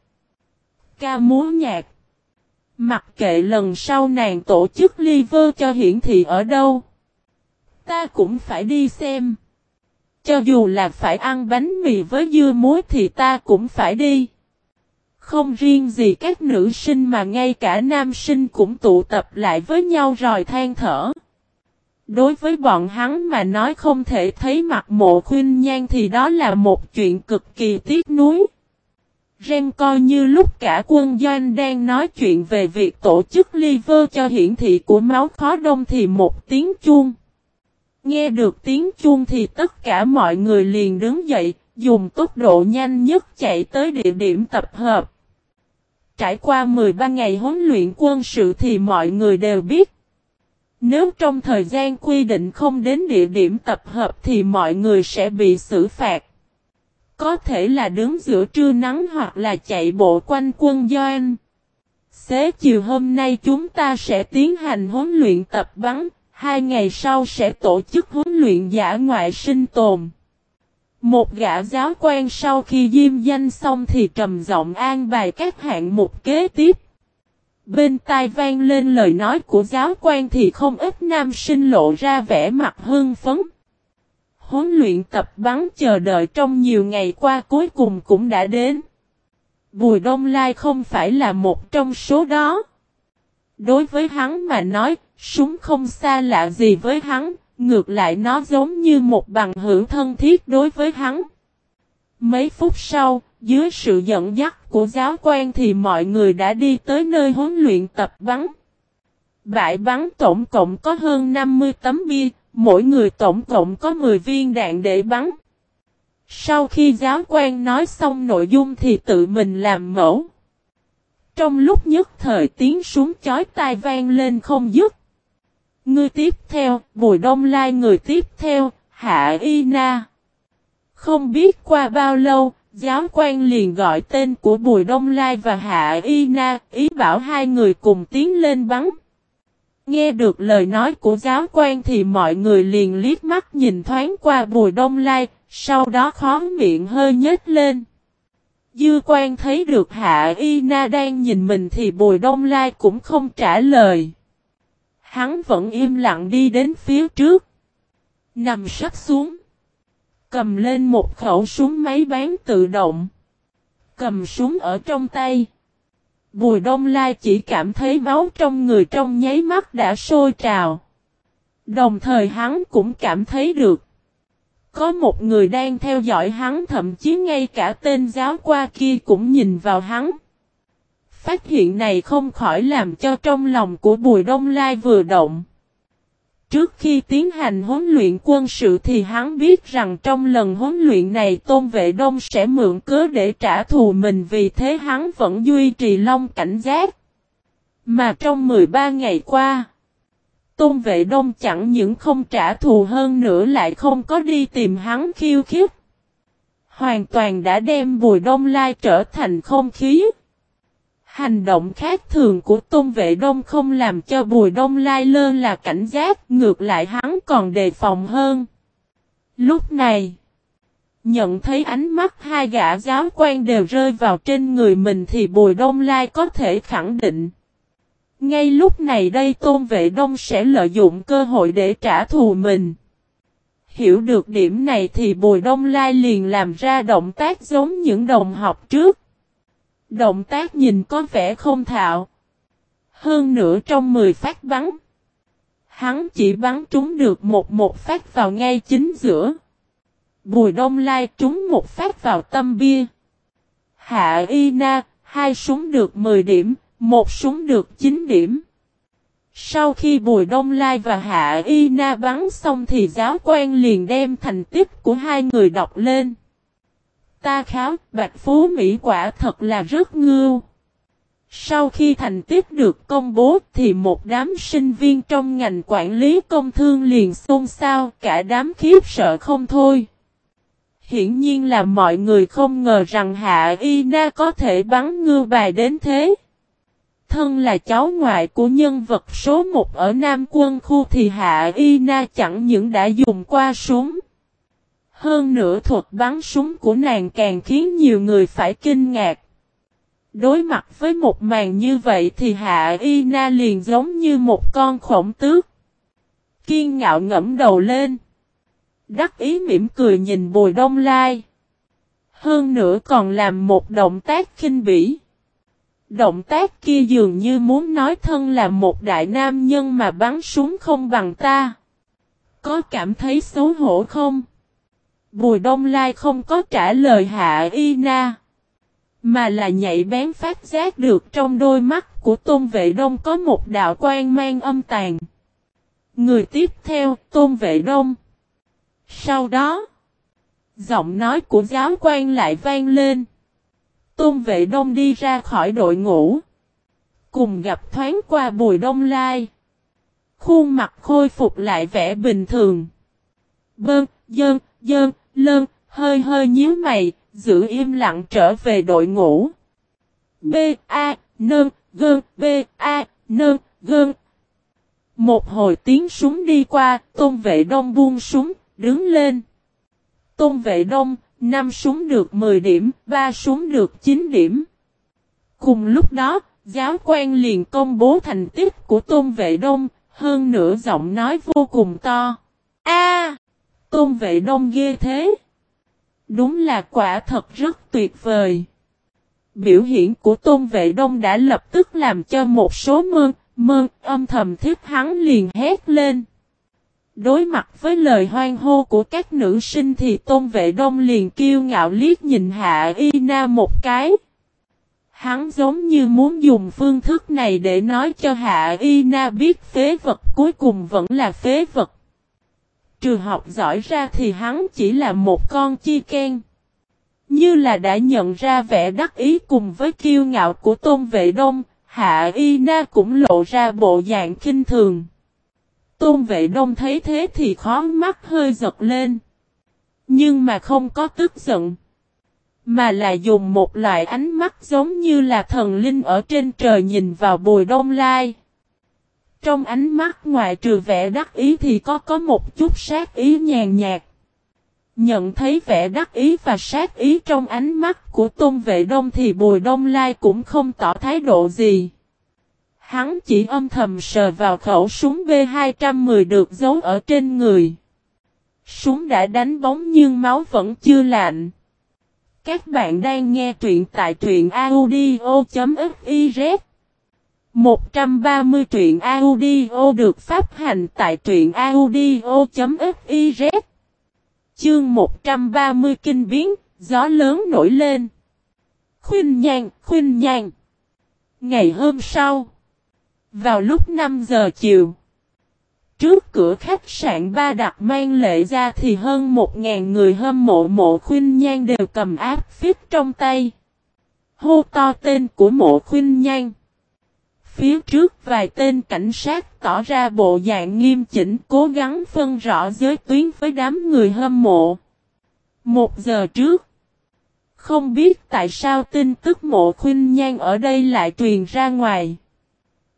Speaker 1: Ca múa nhạc Mặc kệ lần sau nàng tổ chức liver cho hiển thị ở đâu. Ta cũng phải đi xem. Cho dù là phải ăn bánh mì với dưa muối thì ta cũng phải đi. Không riêng gì các nữ sinh mà ngay cả nam sinh cũng tụ tập lại với nhau rồi than thở. Đối với bọn hắn mà nói không thể thấy mặt mộ khuyên nhan thì đó là một chuyện cực kỳ tiếc nuối. Ren coi như lúc cả quân doanh đang nói chuyện về việc tổ chức liver cho hiển thị của máu khó đông thì một tiếng chuông. Nghe được tiếng chuông thì tất cả mọi người liền đứng dậy, dùng tốc độ nhanh nhất chạy tới địa điểm tập hợp. Trải qua 13 ngày huấn luyện quân sự thì mọi người đều biết. Nếu trong thời gian quy định không đến địa điểm tập hợp thì mọi người sẽ bị xử phạt. Có thể là đứng giữa trưa nắng hoặc là chạy bộ quanh quân doanh. Xế chiều hôm nay chúng ta sẽ tiến hành huấn luyện tập bắn, hai ngày sau sẽ tổ chức huấn luyện giả ngoại sinh tồn. Một gã giáo quan sau khi diêm danh xong thì trầm giọng an bài các hạng mục kế tiếp. Bên tai vang lên lời nói của giáo quan thì không ít nam sinh lộ ra vẻ mặt hưng phấn. Huấn luyện tập bắn chờ đợi trong nhiều ngày qua cuối cùng cũng đã đến. Bùi Đông Lai không phải là một trong số đó. Đối với hắn mà nói, súng không xa lạ gì với hắn, ngược lại nó giống như một bằng hữu thân thiết đối với hắn. Mấy phút sau, dưới sự dẫn dắt của giáo quan thì mọi người đã đi tới nơi huấn luyện tập bắn. Bãi bắn tổng cộng có hơn 50 tấm bia, Mỗi người tổng cộng có 10 viên đạn để bắn. Sau khi giáo quan nói xong nội dung thì tự mình làm mẫu. Trong lúc nhất thời tiếng súng chói tai vang lên không dứt. Người tiếp theo, Bùi Đông Lai người tiếp theo, Hạ Y Na. Không biết qua bao lâu, giáo quan liền gọi tên của Bùi Đông Lai và Hạ Y Na, ý bảo hai người cùng tiến lên bắn. Nghe được lời nói của giáo quan thì mọi người liền liếc mắt nhìn thoáng qua Bùi Đông Lai, sau đó khó miệng hơi nhếch lên. Dư quan thấy được Hạ Y Na đang nhìn mình thì Bùi Đông Lai cũng không trả lời. Hắn vẫn im lặng đi đến phía trước. Nằm sắp xuống. Cầm lên một khẩu súng máy bán tự động. Cầm súng ở trong tay. Bùi Đông Lai chỉ cảm thấy máu trong người trong nháy mắt đã sôi trào. Đồng thời hắn cũng cảm thấy được. Có một người đang theo dõi hắn, thậm chí ngay cả tên giáo qua kia cũng nhìn vào hắn. Phát hiện này không khỏi làm cho trong lòng của Bùi Đông Lai vừa động. Trước khi tiến hành huấn luyện quân sự thì hắn biết rằng trong lần huấn luyện này Tôn Vệ Đông sẽ mượn cớ để trả thù mình vì thế hắn vẫn duy trì long cảnh giác. Mà trong 13 ngày qua, Tôn Vệ Đông chẳng những không trả thù hơn nữa lại không có đi tìm hắn khiêu khích. Hoàn toàn đã đem Bùi Đông Lai trở thành không khí. Hành động khác thường của Tôn Vệ Đông không làm cho Bùi Đông Lai lơ là cảnh giác, ngược lại hắn còn đề phòng hơn. Lúc này, nhận thấy ánh mắt hai gã giáo quan đều rơi vào trên người mình thì Bùi Đông Lai có thể khẳng định. Ngay lúc này đây Tôn Vệ Đông sẽ lợi dụng cơ hội để trả thù mình. Hiểu được điểm này thì Bùi Đông Lai liền làm ra động tác giống những đồng học trước. Động tác nhìn có vẻ không thạo. Hơn nữa trong 10 phát bắn. Hắn chỉ bắn trúng được một một phát vào ngay chính giữa. Bùi đông lai trúng một phát vào tâm bia. Hạ y na, hai súng được 10 điểm, một súng được 9 điểm. Sau khi Bùi Đông Lai và Hạ Y Na bắn xong thì giáo quan liền đem thành tích của hai người đọc lên. Ta kháo, Bạch Phú Mỹ quả thật là rất ngưu. Sau khi thành tích được công bố thì một đám sinh viên trong ngành quản lý công thương liền xôn xao, cả đám khiếp sợ không thôi. Hiển nhiên là mọi người không ngờ rằng Hạ Y Na có thể bắn ngư bài đến thế. Thân là cháu ngoại của nhân vật số 1 ở Nam quân khu thì Hạ Y Na chẳng những đã dùng qua súng. Hơn nữa thuật bắn súng của nàng càng khiến nhiều người phải kinh ngạc. Đối mặt với một màn như vậy thì Hạ Y Na liền giống như một con khổng tước. Kiên ngạo ngẫm đầu lên. Đắc ý mỉm cười nhìn Bùi Đông Lai. Hơn nữa còn làm một động tác khinh bỉ. Động tác kia dường như muốn nói thân là một đại nam nhân mà bắn súng không bằng ta. Có cảm thấy xấu hổ không? Bùi Đông Lai không có trả lời Hạ Y Na. Mà là nhạy bén phát giác được trong đôi mắt của Tôn Vệ Đông có một đạo quan mang âm tàn. Người tiếp theo, Tôn Vệ Đông. Sau đó, giọng nói của giáo quan lại vang lên. Tôn Vệ Đông đi ra khỏi đội ngũ. Cùng gặp thoáng qua Bùi Đông Lai. Khuôn mặt khôi phục lại vẻ bình thường. Bơn, dơn, dơn, Lơn, hơi hơi nhíu mày, giữ im lặng trở về đội ngũ. B, A, nơn, gơn, B, A, nơn, gơn. Một hồi tiếng súng đi qua, tôn vệ đông buông súng, đứng lên. Tôn vệ đông, 5 súng được 10 điểm, 3 súng được 9 điểm. Cùng lúc đó, giáo quan liền công bố thành tích của tôn vệ đông, hơn nửa giọng nói vô cùng to. A! Tôn vệ đông ghê thế. Đúng là quả thật rất tuyệt vời. Biểu hiện của tôn vệ đông đã lập tức làm cho một số mơn, mơn âm thầm thiết hắn liền hét lên. Đối mặt với lời hoang hô của các nữ sinh thì tôn vệ đông liền kiêu ngạo liếc nhìn hạ y na một cái. Hắn giống như muốn dùng phương thức này để nói cho hạ y na biết phế vật cuối cùng vẫn là phế vật trừ học giỏi ra thì hắn chỉ là một con chi khen. Như là đã nhận ra vẻ đắc ý cùng với kiêu ngạo của Tôn Vệ Đông, Hạ Y Na cũng lộ ra bộ dạng kinh thường. Tôn Vệ Đông thấy thế thì khó mắt hơi giật lên. Nhưng mà không có tức giận. Mà là dùng một loại ánh mắt giống như là thần linh ở trên trời nhìn vào bùi đông lai. Trong ánh mắt ngoại trừ vẻ đắc ý thì có có một chút sát ý nhàn nhạt. Nhận thấy vẻ đắc ý và sát ý trong ánh mắt của tôn vệ đông thì bùi đông lai cũng không tỏ thái độ gì. Hắn chỉ âm thầm sờ vào khẩu súng B210 được giấu ở trên người. Súng đã đánh bóng nhưng máu vẫn chưa lạnh. Các bạn đang nghe truyện tại truyện audio.fiz 130 truyện audio được phát hành tại truyện audio.fiz Chương 130 kinh biến, gió lớn nổi lên. Khuyên nhàng khuyên nhàng Ngày hôm sau, vào lúc 5 giờ chiều, trước cửa khách sạn ba đặt mang lệ ra thì hơn 1.000 người hâm mộ mộ khuyên nhang đều cầm áp phích trong tay. Hô to tên của mộ khuyên nhang. Phía trước vài tên cảnh sát tỏ ra bộ dạng nghiêm chỉnh cố gắng phân rõ giới tuyến với đám người hâm mộ. Một giờ trước, không biết tại sao tin tức mộ khuyên nhan ở đây lại truyền ra ngoài.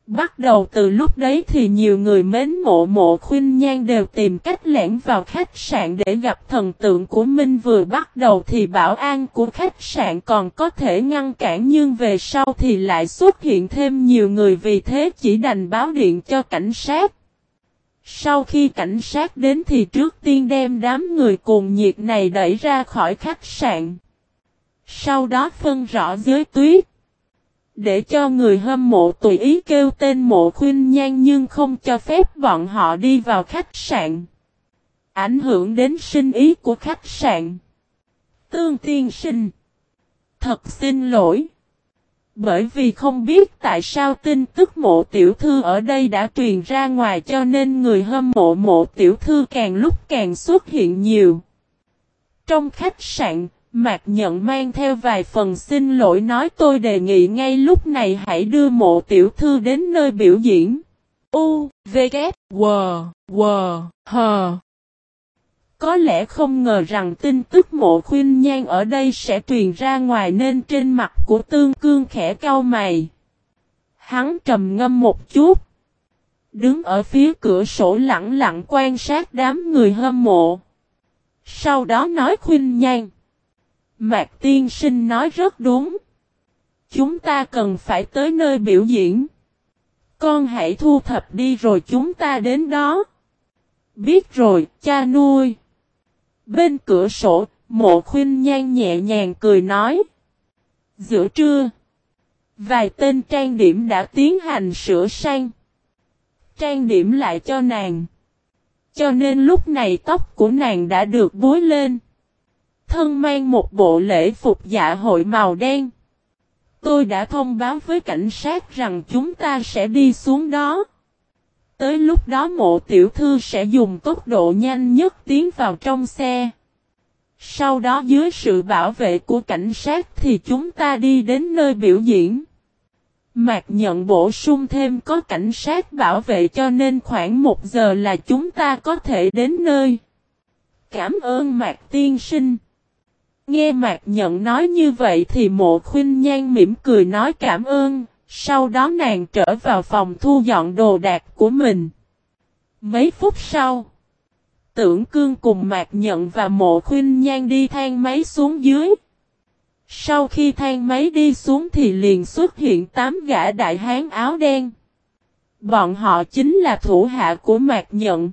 Speaker 1: Bắt đầu từ lúc đấy thì nhiều người mến mộ mộ khuyên nhan đều tìm cách lẻn vào khách sạn để gặp thần tượng của Minh vừa bắt đầu thì bảo an của khách sạn còn có thể ngăn cản nhưng về sau thì lại xuất hiện thêm nhiều người vì thế chỉ đành báo điện cho cảnh sát. Sau khi cảnh sát đến thì trước tiên đem đám người cuồng nhiệt này đẩy ra khỏi khách sạn. Sau đó phân rõ giới tuyết. Để cho người hâm mộ tùy ý kêu tên mộ khuyên nhan nhưng không cho phép bọn họ đi vào khách sạn. Ảnh hưởng đến sinh ý của khách sạn. Tương tiên sinh. Thật xin lỗi. Bởi vì không biết tại sao tin tức mộ tiểu thư ở đây đã truyền ra ngoài cho nên người hâm mộ mộ tiểu thư càng lúc càng xuất hiện nhiều. Trong khách sạn, Mạc nhận mang theo vài phần xin lỗi nói tôi đề nghị ngay lúc này hãy đưa mộ tiểu thư đến nơi biểu diễn. U, V, K, W, W, H. Có lẽ không ngờ rằng tin tức mộ khuyên nhan ở đây sẽ truyền ra ngoài nên trên mặt của tương cương khẽ cau mày. Hắn trầm ngâm một chút. Đứng ở phía cửa sổ lặng lặng quan sát đám người hâm mộ. Sau đó nói khuyên nhan. Mạc tiên sinh nói rất đúng. Chúng ta cần phải tới nơi biểu diễn. Con hãy thu thập đi rồi chúng ta đến đó. Biết rồi, cha nuôi. Bên cửa sổ, mộ khuyên nhan nhẹ nhàng cười nói. Giữa trưa, vài tên trang điểm đã tiến hành sửa sang. Trang điểm lại cho nàng. Cho nên lúc này tóc của nàng đã được búi lên. Thân mang một bộ lễ phục dạ hội màu đen. Tôi đã thông báo với cảnh sát rằng chúng ta sẽ đi xuống đó. Tới lúc đó mộ tiểu thư sẽ dùng tốc độ nhanh nhất tiến vào trong xe. Sau đó dưới sự bảo vệ của cảnh sát thì chúng ta đi đến nơi biểu diễn. Mạc nhận bổ sung thêm có cảnh sát bảo vệ cho nên khoảng một giờ là chúng ta có thể đến nơi. Cảm ơn Mạc tiên sinh. Nghe Mạc Nhận nói như vậy thì mộ khuyên nhan mỉm cười nói cảm ơn, sau đó nàng trở vào phòng thu dọn đồ đạc của mình. Mấy phút sau, tưởng cương cùng Mạc Nhận và mộ khuyên nhan đi thang máy xuống dưới. Sau khi thang máy đi xuống thì liền xuất hiện tám gã đại hán áo đen. Bọn họ chính là thủ hạ của Mạc Nhận.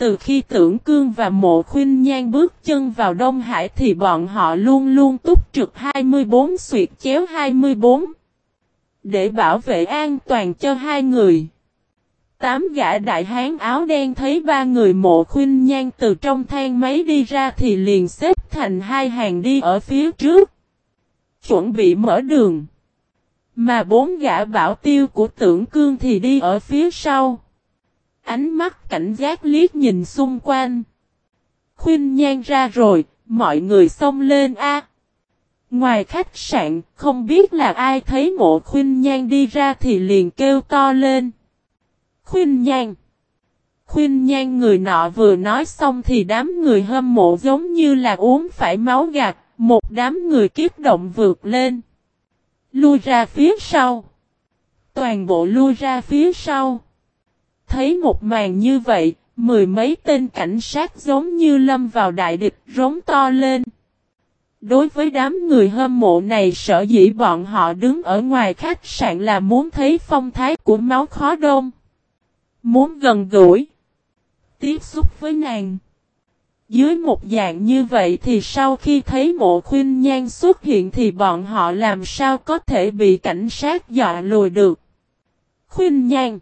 Speaker 1: Từ khi tưởng cương và mộ khuyên nhan bước chân vào Đông Hải thì bọn họ luôn luôn túc trực 24 suyệt chéo 24. Để bảo vệ an toàn cho hai người. Tám gã đại hán áo đen thấy ba người mộ khuyên nhan từ trong thang máy đi ra thì liền xếp thành hai hàng đi ở phía trước. Chuẩn bị mở đường. Mà bốn gã bảo tiêu của tưởng cương thì đi ở phía sau. Ánh mắt cảnh giác liếc nhìn xung quanh. Khuyên nhan ra rồi, mọi người xông lên a. Ngoài khách sạn, không biết là ai thấy mộ khuyên nhan đi ra thì liền kêu to lên. Khuyên nhan! Khuyên nhan người nọ vừa nói xong thì đám người hâm mộ giống như là uống phải máu gạt, một đám người kiếp động vượt lên. Lui ra phía sau. Toàn bộ lui ra phía sau. Thấy một màn như vậy, mười mấy tên cảnh sát giống như lâm vào đại địch rống to lên. Đối với đám người hâm mộ này sợ dĩ bọn họ đứng ở ngoài khách sạn là muốn thấy phong thái của máu khó đông. Muốn gần gũi. Tiếp xúc với nàng. Dưới một dạng như vậy thì sau khi thấy mộ khuyên nhan xuất hiện thì bọn họ làm sao có thể bị cảnh sát dọa lùi được. Khuyên nhan.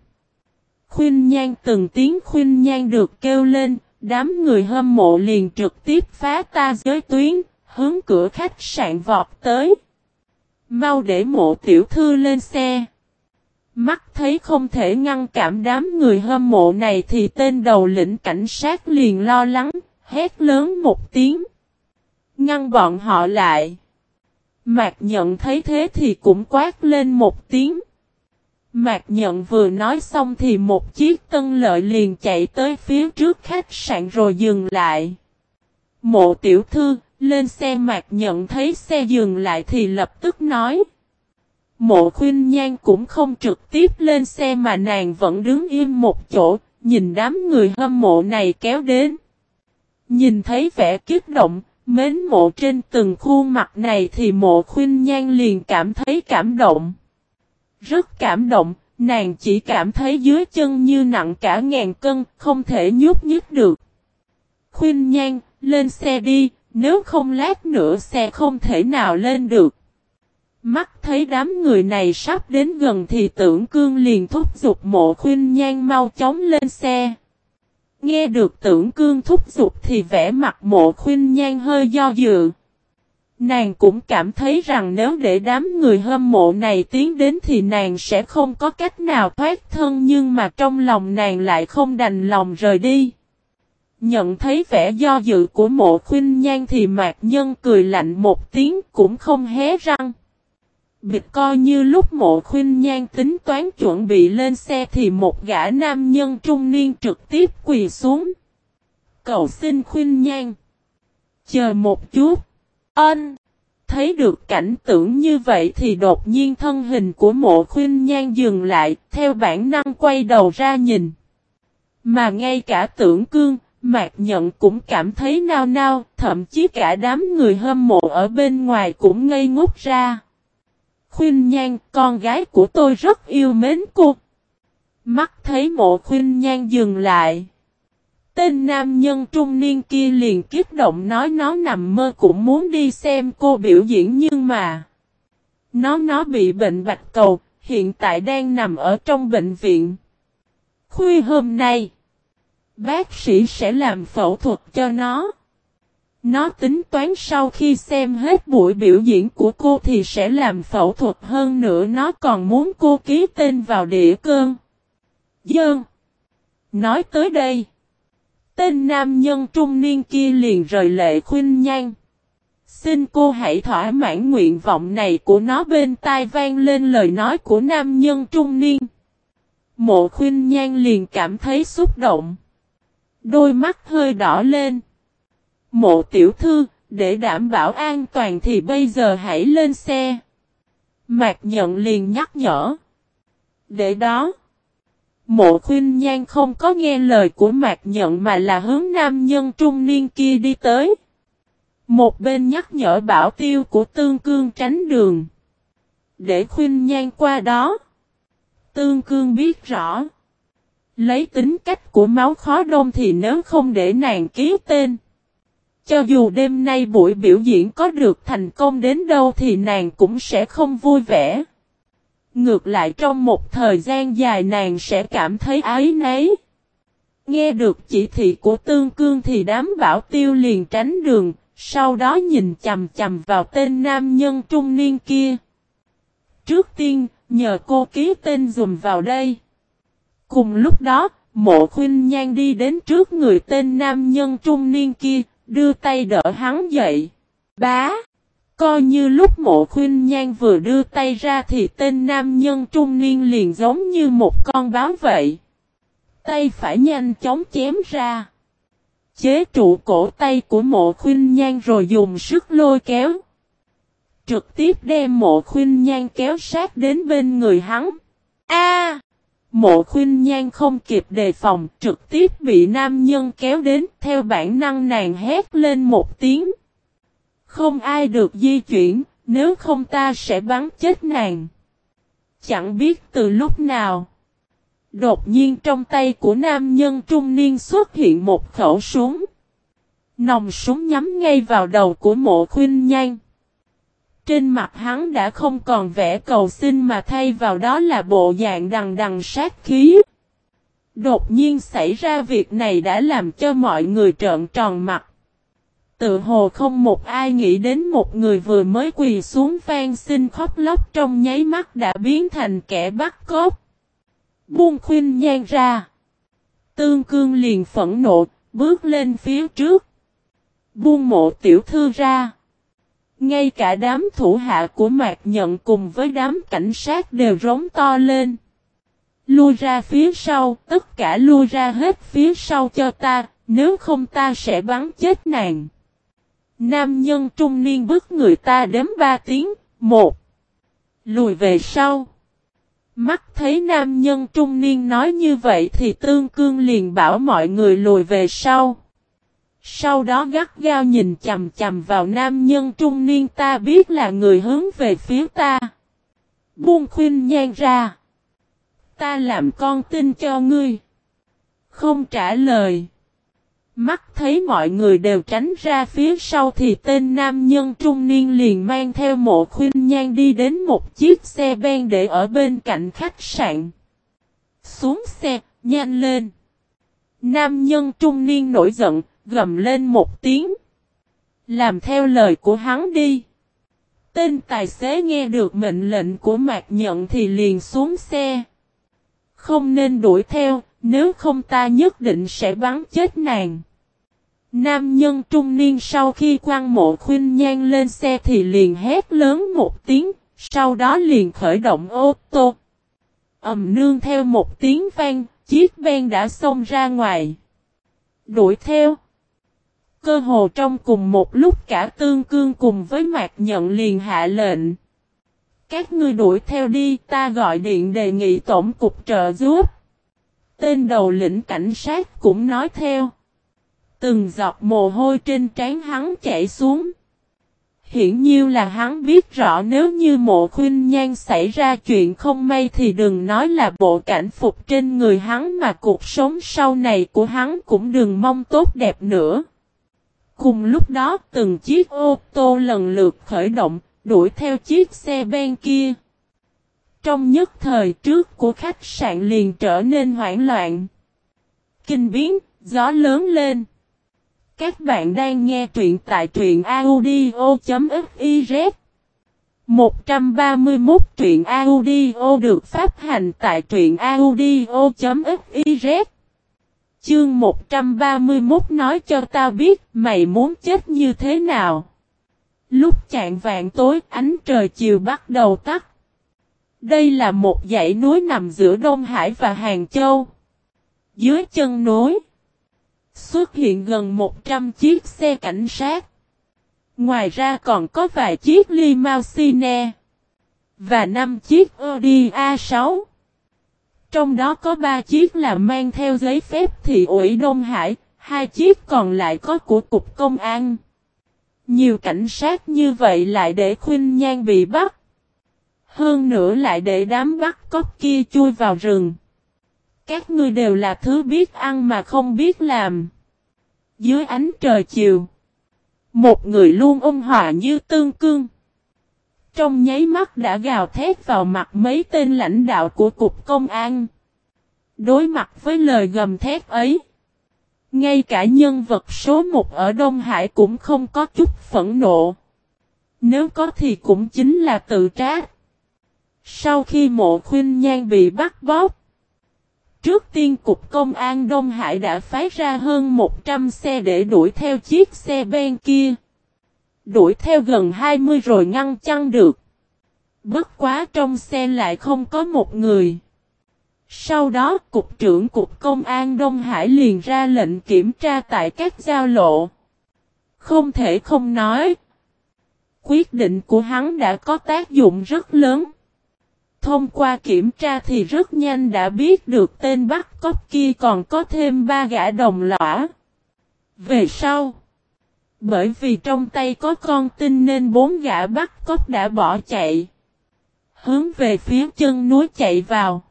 Speaker 1: Khuyên nhan từng tiếng khuyên nhan được kêu lên, đám người hâm mộ liền trực tiếp phá ta giới tuyến, hướng cửa khách sạn vọt tới. Mau để mộ tiểu thư lên xe. Mắt thấy không thể ngăn cản đám người hâm mộ này thì tên đầu lĩnh cảnh sát liền lo lắng, hét lớn một tiếng. Ngăn bọn họ lại. Mạc nhận thấy thế thì cũng quát lên một tiếng. Mạc nhận vừa nói xong thì một chiếc tân lợi liền chạy tới phía trước khách sạn rồi dừng lại. Mộ tiểu thư, lên xe mạc nhận thấy xe dừng lại thì lập tức nói. Mộ khuyên nhan cũng không trực tiếp lên xe mà nàng vẫn đứng im một chỗ, nhìn đám người hâm mộ này kéo đến. Nhìn thấy vẻ kiếp động, mến mộ trên từng khuôn mặt này thì mộ khuyên nhan liền cảm thấy cảm động. Rất cảm động, nàng chỉ cảm thấy dưới chân như nặng cả ngàn cân, không thể nhúc nhích được. Khuyên nhan, lên xe đi, nếu không lát nữa xe không thể nào lên được. Mắt thấy đám người này sắp đến gần thì tưởng cương liền thúc giục mộ khuyên nhan mau chóng lên xe. Nghe được tưởng cương thúc giục thì vẻ mặt mộ khuyên nhan hơi do dự. Nàng cũng cảm thấy rằng nếu để đám người hâm mộ này tiến đến thì nàng sẽ không có cách nào thoát thân, nhưng mà trong lòng nàng lại không đành lòng rời đi. Nhận thấy vẻ do dự của mộ khuyên nhan thì mạc nhân cười lạnh một tiếng cũng không hé răng. Bịt coi như lúc mộ khuyên nhan tính toán chuẩn bị lên xe thì một gã nam nhân trung niên trực tiếp quỳ xuống. Cậu xin khuyên nhan. Chờ một chút. Ân. Thấy được cảnh tượng như vậy thì đột nhiên thân hình của mộ khuyên nhan dừng lại, theo bản năng quay đầu ra nhìn. Mà ngay cả tưởng cương, mạc nhận cũng cảm thấy nao nao, thậm chí cả đám người hâm mộ ở bên ngoài cũng ngây ngốc ra. Khuyên nhan, con gái của tôi rất yêu mến cô. Mắt thấy mộ khuyên nhan dừng lại. Tên nam nhân trung niên kia liền kích động nói nó nằm mơ cũng muốn đi xem cô biểu diễn nhưng mà. Nó nó bị bệnh bạch cầu, hiện tại đang nằm ở trong bệnh viện. Khuya hôm nay, bác sĩ sẽ làm phẫu thuật cho nó. Nó tính toán sau khi xem hết buổi biểu diễn của cô thì sẽ làm phẫu thuật hơn nữa nó còn muốn cô ký tên vào địa cơn. Dơn. Nói tới đây. Tên nam nhân trung niên kia liền rời lệ khuyên nhan. Xin cô hãy thỏa mãn nguyện vọng này của nó bên tai vang lên lời nói của nam nhân trung niên. Mộ khuyên nhan liền cảm thấy xúc động. Đôi mắt hơi đỏ lên. Mộ tiểu thư, để đảm bảo an toàn thì bây giờ hãy lên xe. Mạc nhận liền nhắc nhở. Để đó. Mộ khuyên nhan không có nghe lời của mạc nhận mà là hướng nam nhân trung niên kia đi tới. Một bên nhắc nhở bảo tiêu của tương cương tránh đường. Để khuyên nhan qua đó. Tương cương biết rõ. Lấy tính cách của máu khó đông thì nếu không để nàng ký tên. Cho dù đêm nay buổi biểu diễn có được thành công đến đâu thì nàng cũng sẽ không vui vẻ. Ngược lại trong một thời gian dài nàng sẽ cảm thấy ái nấy. Nghe được chỉ thị của tương cương thì đám bảo tiêu liền tránh đường, sau đó nhìn chầm chầm vào tên nam nhân trung niên kia. Trước tiên, nhờ cô ký tên dùm vào đây. Cùng lúc đó, mộ khuyên nhan đi đến trước người tên nam nhân trung niên kia, đưa tay đỡ hắn dậy. Bá! Coi như lúc mộ khuyên nhan vừa đưa tay ra thì tên nam nhân trung niên liền giống như một con báo vậy. tay phải nhanh chóng chém ra. Chế trụ cổ tay của mộ khuyên nhan rồi dùng sức lôi kéo. Trực tiếp đem mộ khuyên nhan kéo sát đến bên người hắn. A! mộ khuyên nhan không kịp đề phòng, trực tiếp bị nam nhân kéo đến, theo bản năng nàng hét lên một tiếng. Không ai được di chuyển, nếu không ta sẽ bắn chết nàng. Chẳng biết từ lúc nào. Đột nhiên trong tay của nam nhân trung niên xuất hiện một khẩu súng. Nòng súng nhắm ngay vào đầu của mộ khuyên nhan. Trên mặt hắn đã không còn vẻ cầu xin mà thay vào đó là bộ dạng đằng đằng sát khí. Đột nhiên xảy ra việc này đã làm cho mọi người trợn tròn mặt. Tự hồ không một ai nghĩ đến một người vừa mới quỳ xuống van xin khóc lóc trong nháy mắt đã biến thành kẻ bắt cốt. Buông khuyên nhan ra. Tương cương liền phẫn nộ, bước lên phía trước. Buông mộ tiểu thư ra. Ngay cả đám thủ hạ của Mạc Nhận cùng với đám cảnh sát đều rống to lên. Lui ra phía sau, tất cả lui ra hết phía sau cho ta, nếu không ta sẽ bắn chết nàng. Nam nhân trung niên bước người ta đếm ba tiếng, một. Lùi về sau. Mắt thấy nam nhân trung niên nói như vậy thì tương cương liền bảo mọi người lùi về sau. Sau đó gắt gao nhìn chầm chầm vào nam nhân trung niên ta biết là người hướng về phía ta. Buông khuyên nhan ra. Ta làm con tin cho ngươi. Không trả lời. Mắt thấy mọi người đều tránh ra phía sau thì tên nam nhân trung niên liền mang theo mộ khuyên nhan đi đến một chiếc xe ben để ở bên cạnh khách sạn. Xuống xe, nhanh lên. Nam nhân trung niên nổi giận, gầm lên một tiếng. Làm theo lời của hắn đi. Tên tài xế nghe được mệnh lệnh của Mạc Nhận thì liền xuống xe. Không nên đuổi theo, nếu không ta nhất định sẽ bắn chết nàng. Nam nhân trung niên sau khi quan mộ khuyên nhan lên xe thì liền hét lớn một tiếng, sau đó liền khởi động ô tô. ầm nương theo một tiếng vang, chiếc ben đã xông ra ngoài. Đuổi theo. Cơ hồ trong cùng một lúc cả tương cương cùng với mạc nhận liền hạ lệnh. Các ngươi đuổi theo đi ta gọi điện đề nghị tổng cục trợ giúp. Tên đầu lĩnh cảnh sát cũng nói theo. Từng giọt mồ hôi trên trán hắn chảy xuống. Hiển nhiên là hắn biết rõ nếu như mộ khuyên nhan xảy ra chuyện không may thì đừng nói là bộ cảnh phục trên người hắn mà cuộc sống sau này của hắn cũng đừng mong tốt đẹp nữa. Cùng lúc đó từng chiếc ô tô lần lượt khởi động, đuổi theo chiếc xe ben kia. Trong nhất thời trước của khách sạn liền trở nên hoảng loạn. Kinh biến, gió lớn lên. Các bạn đang nghe truyện tại truyện audio.fiz 131 truyện audio được phát hành tại truyện audio.fiz Chương 131 nói cho tao biết mày muốn chết như thế nào. Lúc chạng vạn tối, ánh trời chiều bắt đầu tắt. Đây là một dãy núi nằm giữa Đông Hải và Hàng Châu. Dưới chân núi xuất hiện gần 100 chiếc xe cảnh sát. Ngoài ra còn có vài chiếc limousine và 5 chiếc Audi A6. Trong đó có 3 chiếc là mang theo giấy phép thị ủy Đông Hải, hai chiếc còn lại có của Cục Công an. Nhiều cảnh sát như vậy lại để khuyên nhan bị bắt. Hơn nữa lại để đám bắt cóc kia chui vào rừng. Các ngươi đều là thứ biết ăn mà không biết làm. Dưới ánh trời chiều. Một người luôn ôn hòa như tương cương. Trong nháy mắt đã gào thét vào mặt mấy tên lãnh đạo của Cục Công an. Đối mặt với lời gầm thét ấy. Ngay cả nhân vật số một ở Đông Hải cũng không có chút phẫn nộ. Nếu có thì cũng chính là tự trát. Sau khi mộ khuyên nhan bị bắt bóp. Trước tiên Cục Công an Đông Hải đã phái ra hơn 100 xe để đuổi theo chiếc xe ben kia. Đuổi theo gần 20 rồi ngăn chặn được. Bất quá trong xe lại không có một người. Sau đó, Cục trưởng Cục Công an Đông Hải liền ra lệnh kiểm tra tại các giao lộ. Không thể không nói. Quyết định của hắn đã có tác dụng rất lớn. Thông qua kiểm tra thì rất nhanh đã biết được tên bắt cóc kia còn có thêm ba gã đồng lõa. Về sau, bởi vì trong tay có con tin nên bốn gã bắt cóc đã bỏ chạy. Hướng về phía chân núi chạy vào.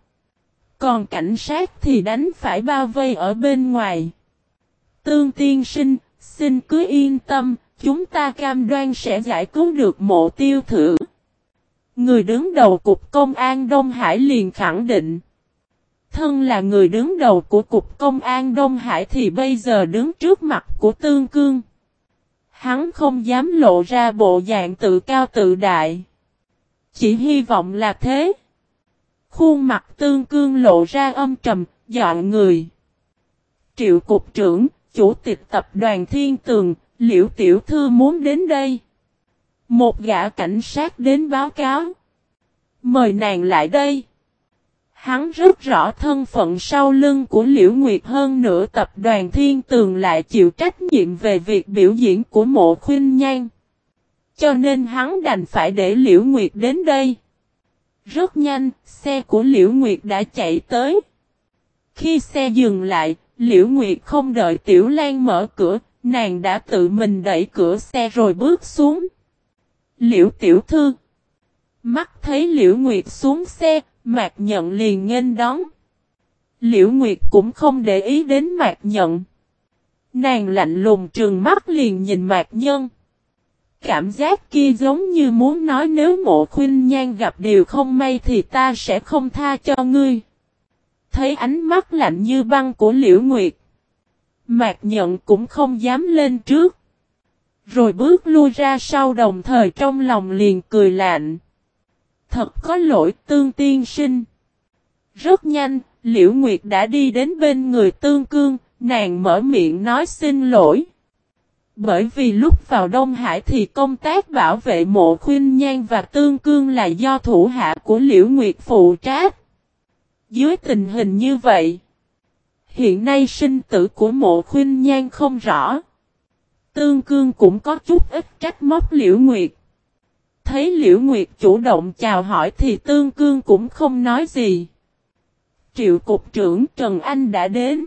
Speaker 1: Còn cảnh sát thì đánh phải bao vây ở bên ngoài. Tương tiên sinh, xin cứ yên tâm, chúng ta cam đoan sẽ giải cứu được mộ tiêu thử. Người đứng đầu Cục Công an Đông Hải liền khẳng định. Thân là người đứng đầu của Cục Công an Đông Hải thì bây giờ đứng trước mặt của Tương Cương. Hắn không dám lộ ra bộ dạng tự cao tự đại. Chỉ hy vọng là thế. Khuôn mặt Tương Cương lộ ra âm trầm, dọn người. Triệu Cục trưởng, Chủ tịch Tập đoàn Thiên Tường, Liễu Tiểu Thư muốn đến đây. Một gã cảnh sát đến báo cáo. Mời nàng lại đây. Hắn rất rõ thân phận sau lưng của Liễu Nguyệt hơn nữa tập đoàn Thiên Tường lại chịu trách nhiệm về việc biểu diễn của mộ khuyên nhan. Cho nên hắn đành phải để Liễu Nguyệt đến đây. Rất nhanh, xe của Liễu Nguyệt đã chạy tới. Khi xe dừng lại, Liễu Nguyệt không đợi Tiểu Lan mở cửa, nàng đã tự mình đẩy cửa xe rồi bước xuống. Liễu Tiểu Thư Mắt thấy Liễu Nguyệt xuống xe, Mạc Nhận liền nghênh đón. Liễu Nguyệt cũng không để ý đến Mạc Nhận. Nàng lạnh lùng trừng mắt liền nhìn Mạc Nhân. Cảm giác kia giống như muốn nói nếu mộ khuyên nhan gặp điều không may thì ta sẽ không tha cho ngươi. Thấy ánh mắt lạnh như băng của Liễu Nguyệt. Mạc Nhận cũng không dám lên trước. Rồi bước lui ra sau đồng thời trong lòng liền cười lạnh. Thật có lỗi tương tiên sinh. Rất nhanh, Liễu Nguyệt đã đi đến bên người tương cương, nàng mở miệng nói xin lỗi. Bởi vì lúc vào Đông Hải thì công tác bảo vệ mộ khuyên nhan và tương cương là do thủ hạ của Liễu Nguyệt phụ trách. Dưới tình hình như vậy, hiện nay sinh tử của mộ khuyên nhan không rõ. Tương cương cũng có chút ít trách móc Liễu Nguyệt. Thấy Liễu Nguyệt chủ động chào hỏi thì Tương Cương cũng không nói gì. Triệu Cục trưởng Trần Anh đã đến.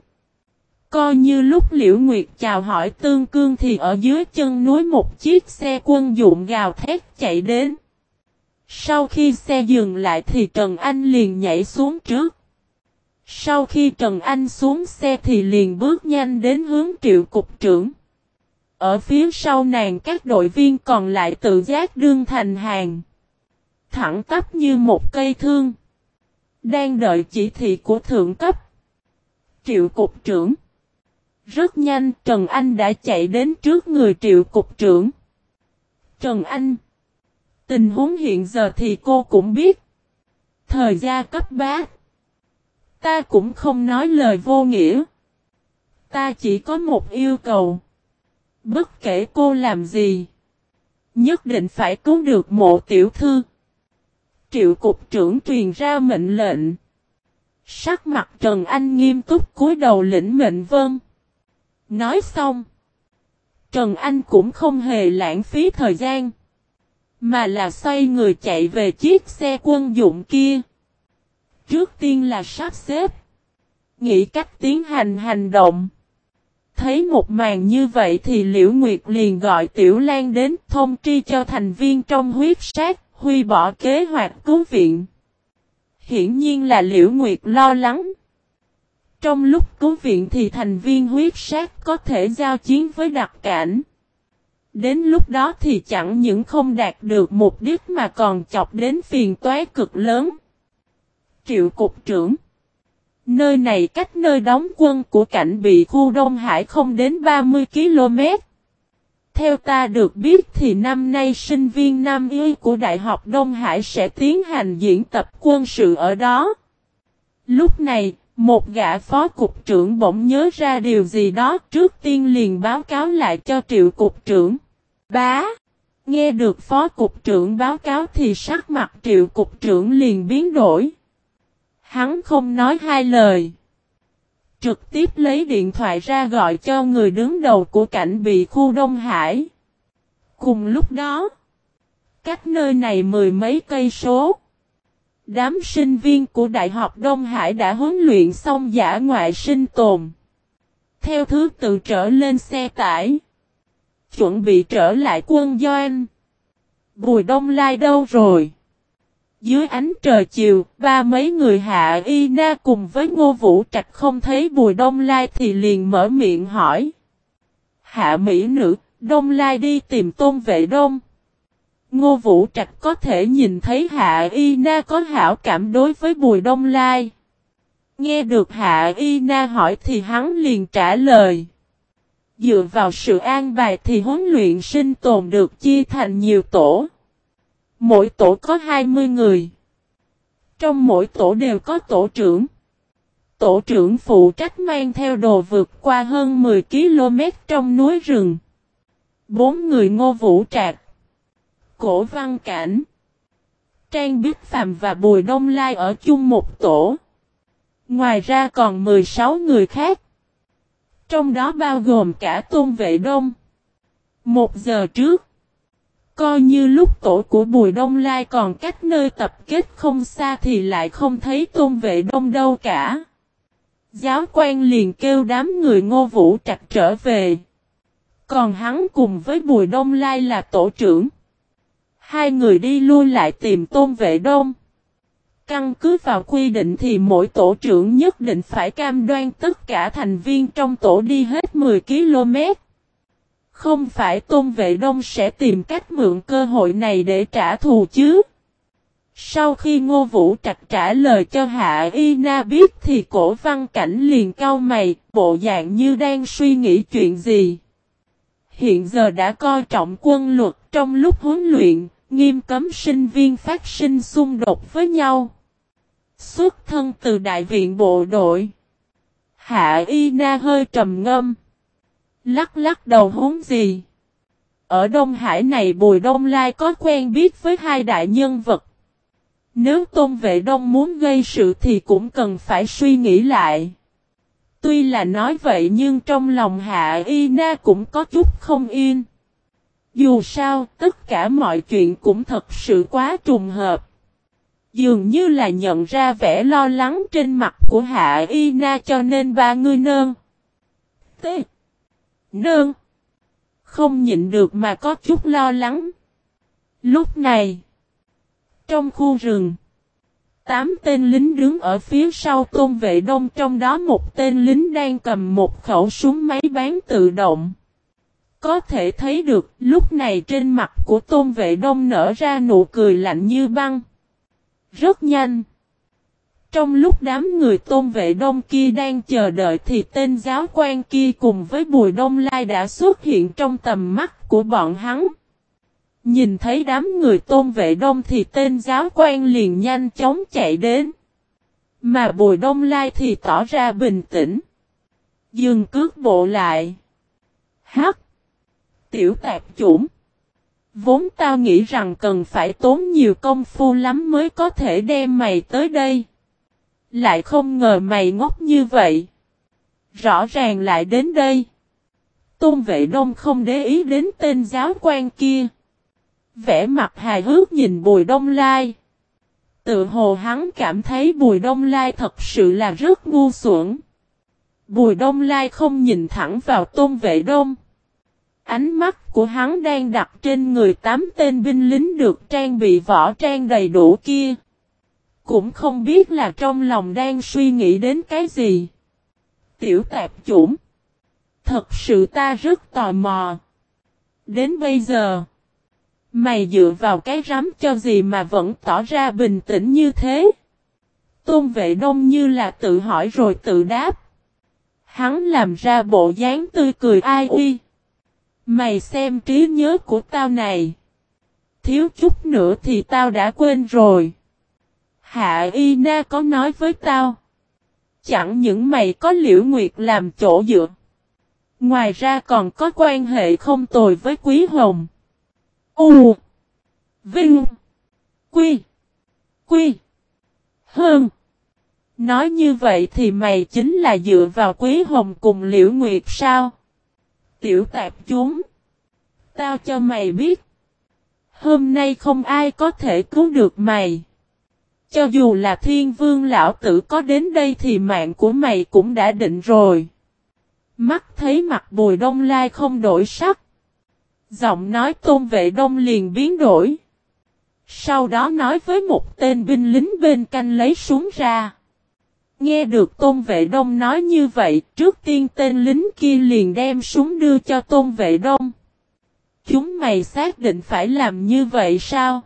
Speaker 1: Coi như lúc Liễu Nguyệt chào hỏi Tương Cương thì ở dưới chân núi một chiếc xe quân dụng gào thét chạy đến. Sau khi xe dừng lại thì Trần Anh liền nhảy xuống trước. Sau khi Trần Anh xuống xe thì liền bước nhanh đến hướng triệu cục trưởng. Ở phía sau nàng các đội viên còn lại tự giác đương thành hàng. Thẳng tắp như một cây thương. Đang đợi chỉ thị của thượng cấp. Triệu cục trưởng. Rất nhanh, Trần Anh đã chạy đến trước người triệu cục trưởng. Trần Anh. Tình huống hiện giờ thì cô cũng biết. Thời gian cấp bá. Ta cũng không nói lời vô nghĩa. Ta chỉ có một yêu cầu. Bất kể cô làm gì. Nhất định phải cứu được mộ tiểu thư. Triệu cục trưởng truyền ra mệnh lệnh. Sắc mặt Trần Anh nghiêm túc cúi đầu lĩnh mệnh vân. Nói xong. Trần Anh cũng không hề lãng phí thời gian. Mà là xoay người chạy về chiếc xe quân dụng kia. Trước tiên là sắp xếp. Nghĩ cách tiến hành hành động. Thấy một màn như vậy thì Liễu Nguyệt liền gọi Tiểu Lan đến thông tri cho thành viên trong huyết sát, huy bỏ kế hoạch cứu viện. Hiển nhiên là Liễu Nguyệt lo lắng. Trong lúc cứu viện thì thành viên huyết sát có thể giao chiến với đặc cảnh. Đến lúc đó thì chẳng những không đạt được mục đích mà còn chọc đến phiền toái cực lớn. Triệu Cục trưởng Nơi này cách nơi đóng quân của cảnh bị khu Đông Hải không đến 30 km. Theo ta được biết thì năm nay sinh viên Nam Y của Đại học Đông Hải sẽ tiến hành diễn tập quân sự ở đó. Lúc này, một gã phó cục trưởng bỗng nhớ ra điều gì đó trước tiên liền báo cáo lại cho triệu cục trưởng. Bá! Nghe được phó cục trưởng báo cáo thì sắc mặt triệu cục trưởng liền biến đổi. Hắn không nói hai lời. Trực tiếp lấy điện thoại ra gọi cho người đứng đầu của cảnh bị khu Đông Hải. Cùng lúc đó, cách nơi này mười mấy cây số. Đám sinh viên của Đại học Đông Hải đã huấn luyện xong giả ngoại sinh tồn. Theo thứ tự trở lên xe tải. Chuẩn bị trở lại quân doanh. Bùi Đông Lai đâu rồi? Dưới ánh trời chiều, ba mấy người hạ y na cùng với ngô vũ trạch không thấy bùi đông lai thì liền mở miệng hỏi. Hạ mỹ nữ, đông lai đi tìm tôn vệ đông. Ngô vũ trạch có thể nhìn thấy hạ y na có hảo cảm đối với bùi đông lai. Nghe được hạ y na hỏi thì hắn liền trả lời. Dựa vào sự an bài thì huấn luyện sinh tồn được chia thành nhiều tổ. Mỗi tổ có 20 người. Trong mỗi tổ đều có tổ trưởng. Tổ trưởng phụ trách mang theo đồ vượt qua hơn 10 km trong núi rừng. Bốn người ngô vũ trạc. Cổ văn cảnh. Trang Bích Phạm và Bùi Đông Lai ở chung một tổ. Ngoài ra còn 16 người khác. Trong đó bao gồm cả Tôn Vệ Đông. Một giờ trước. Coi như lúc tổ của Bùi Đông Lai còn cách nơi tập kết không xa thì lại không thấy tôn vệ đông đâu cả. Giáo quan liền kêu đám người ngô vũ trặc trở về. Còn hắn cùng với Bùi Đông Lai là tổ trưởng. Hai người đi lui lại tìm tôn vệ đông. Căn cứ vào quy định thì mỗi tổ trưởng nhất định phải cam đoan tất cả thành viên trong tổ đi hết 10 km. Không phải Tôn Vệ Đông sẽ tìm cách mượn cơ hội này để trả thù chứ. Sau khi Ngô Vũ Trạch trả lời cho Hạ Y Na biết thì cổ văn cảnh liền cau mày, bộ dạng như đang suy nghĩ chuyện gì. Hiện giờ đã coi trọng quân luật trong lúc huấn luyện, nghiêm cấm sinh viên phát sinh xung đột với nhau. Xuất thân từ đại viện bộ đội. Hạ Y Na hơi trầm ngâm. Lắc lắc đầu huống gì. Ở Đông Hải này Bùi Đông Lai có quen biết với hai đại nhân vật. Nếu Tôn Vệ Đông muốn gây sự thì cũng cần phải suy nghĩ lại. Tuy là nói vậy nhưng trong lòng Hạ Y Na cũng có chút không yên. Dù sao, tất cả mọi chuyện cũng thật sự quá trùng hợp. Dường như là nhận ra vẻ lo lắng trên mặt của Hạ Y Na cho nên ba người nơn. T. Nương. Không nhịn được mà có chút lo lắng. Lúc này. Trong khu rừng. Tám tên lính đứng ở phía sau tôn vệ đông trong đó một tên lính đang cầm một khẩu súng máy bán tự động. Có thể thấy được, lúc này trên mặt của tôn vệ đông nở ra nụ cười lạnh như băng. Rất nhanh. Trong lúc đám người tôn vệ đông kia đang chờ đợi thì tên giáo quan kia cùng với Bùi Đông Lai đã xuất hiện trong tầm mắt của bọn hắn. Nhìn thấy đám người tôn vệ đông thì tên giáo quan liền nhanh chóng chạy đến. Mà Bùi Đông Lai thì tỏ ra bình tĩnh. Dừng cước bộ lại. Hắc. Tiểu tạp chủng. Vốn tao nghĩ rằng cần phải tốn nhiều công phu lắm mới có thể đem mày tới đây. Lại không ngờ mày ngốc như vậy. Rõ ràng lại đến đây. Tôn vệ đông không để ý đến tên giáo quan kia. Vẽ mặt hài hước nhìn bùi đông lai. Tự hồ hắn cảm thấy bùi đông lai thật sự là rất ngu xuẩn. Bùi đông lai không nhìn thẳng vào tôn vệ đông. Ánh mắt của hắn đang đặt trên người tám tên binh lính được trang bị võ trang đầy đủ kia. Cũng không biết là trong lòng đang suy nghĩ đến cái gì. Tiểu tạp chủng. Thật sự ta rất tò mò. Đến bây giờ. Mày dựa vào cái rắm cho gì mà vẫn tỏ ra bình tĩnh như thế. Tôn vệ đông như là tự hỏi rồi tự đáp. Hắn làm ra bộ dáng tươi cười ai uy. Mày xem trí nhớ của tao này. Thiếu chút nữa thì tao đã quên rồi. Hạ Y Na có nói với tao. Chẳng những mày có liễu nguyệt làm chỗ dựa. Ngoài ra còn có quan hệ không tồi với Quý Hồng. U. Vinh. Quy. Quy. Hơn. Nói như vậy thì mày chính là dựa vào Quý Hồng cùng Liễu Nguyệt sao? Tiểu tạp chúng. Tao cho mày biết. Hôm nay không ai có thể cứu được mày. Cho dù là thiên vương lão tử có đến đây thì mạng của mày cũng đã định rồi. Mắt thấy mặt bùi đông lai không đổi sắc. Giọng nói tôn vệ đông liền biến đổi. Sau đó nói với một tên binh lính bên canh lấy súng ra. Nghe được tôn vệ đông nói như vậy, trước tiên tên lính kia liền đem súng đưa cho tôn vệ đông. Chúng mày xác định phải làm như vậy sao?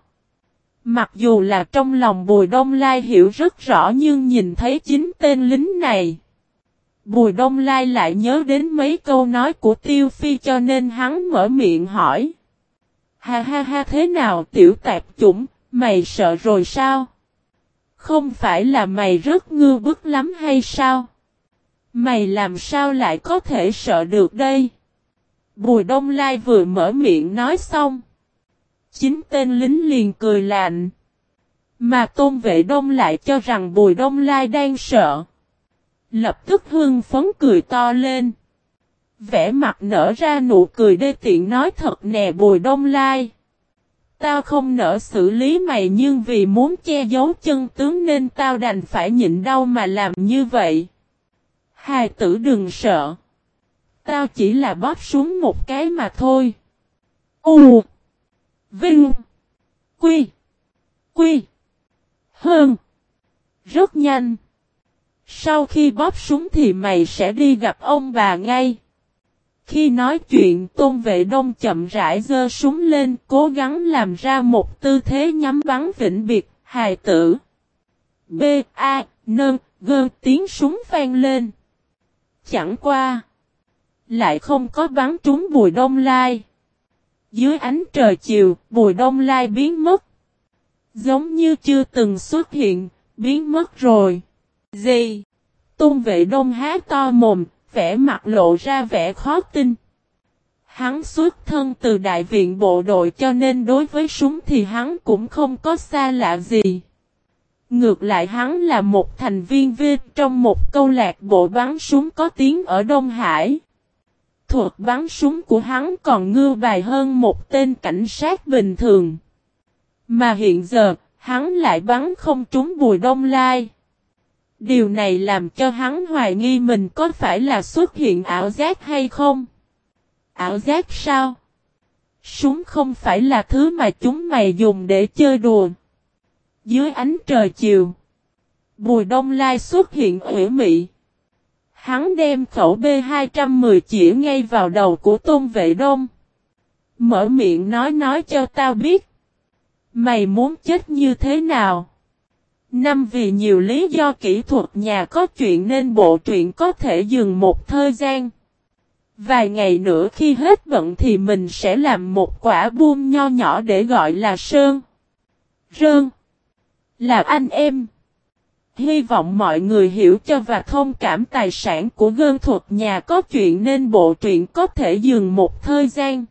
Speaker 1: Mặc dù là trong lòng Bùi Đông Lai hiểu rất rõ nhưng nhìn thấy chính tên lính này. Bùi Đông Lai lại nhớ đến mấy câu nói của Tiêu Phi cho nên hắn mở miệng hỏi. Ha ha ha thế nào tiểu tạp chủng, mày sợ rồi sao? Không phải là mày rất ngư bức lắm hay sao? Mày làm sao lại có thể sợ được đây? Bùi Đông Lai vừa mở miệng nói xong. Chính tên lính liền cười lạnh. Mà Tôn Vệ Đông lại cho rằng Bùi Đông Lai đang sợ. Lập tức hưng phấn cười to lên. Vẽ mặt nở ra nụ cười đê tiện nói thật nè Bùi Đông Lai. Tao không nỡ xử lý mày nhưng vì muốn che giấu chân tướng nên tao đành phải nhịn đau mà làm như vậy. Hài tử đừng sợ. Tao chỉ là bóp xuống một cái mà thôi. U. Vinh. Quy. Quy. Hơn. Rất nhanh. Sau khi bóp súng thì mày sẽ đi gặp ông bà ngay. Khi nói chuyện Tôn Vệ Đông chậm rãi giơ súng lên cố gắng làm ra một tư thế nhắm bắn vĩnh biệt, hài tử. B, A, Nơn, Gơn tiếng súng vang lên. Chẳng qua. Lại không có bắn trúng Bùi Đông Lai. Dưới ánh trời chiều, Bùi Đông Lai biến mất. Giống như chưa từng xuất hiện, biến mất rồi. Gì? Tôn vệ đông há to mồm, vẻ mặt lộ ra vẻ khó tin. Hắn xuất thân từ đại viện bộ đội cho nên đối với súng thì hắn cũng không có xa lạ gì. Ngược lại hắn là một thành viên viên trong một câu lạc bộ bắn súng có tiếng ở Đông Hải. Thuật bắn súng của hắn còn ngư bài hơn một tên cảnh sát bình thường. Mà hiện giờ, hắn lại bắn không trúng bùi đông lai. Điều này làm cho hắn hoài nghi mình có phải là xuất hiện ảo giác hay không? Ảo giác sao? Súng không phải là thứ mà chúng mày dùng để chơi đùa. Dưới ánh trời chiều. Bùi đông lai xuất hiện ủy mị. Hắn đem khẩu B210 chỉ ngay vào đầu của tôn vệ đông. Mở miệng nói nói cho tao biết. Mày muốn chết như thế nào? Năm vì nhiều lý do kỹ thuật nhà có chuyện nên bộ truyện có thể dừng một thời gian. Vài ngày nữa khi hết bận thì mình sẽ làm một quả buông nho nhỏ để gọi là Sơn. Rơn. Là anh em. Hy vọng mọi người hiểu cho và thông cảm tài sản của gơn thuật nhà có chuyện nên bộ truyện có thể dừng một thời gian.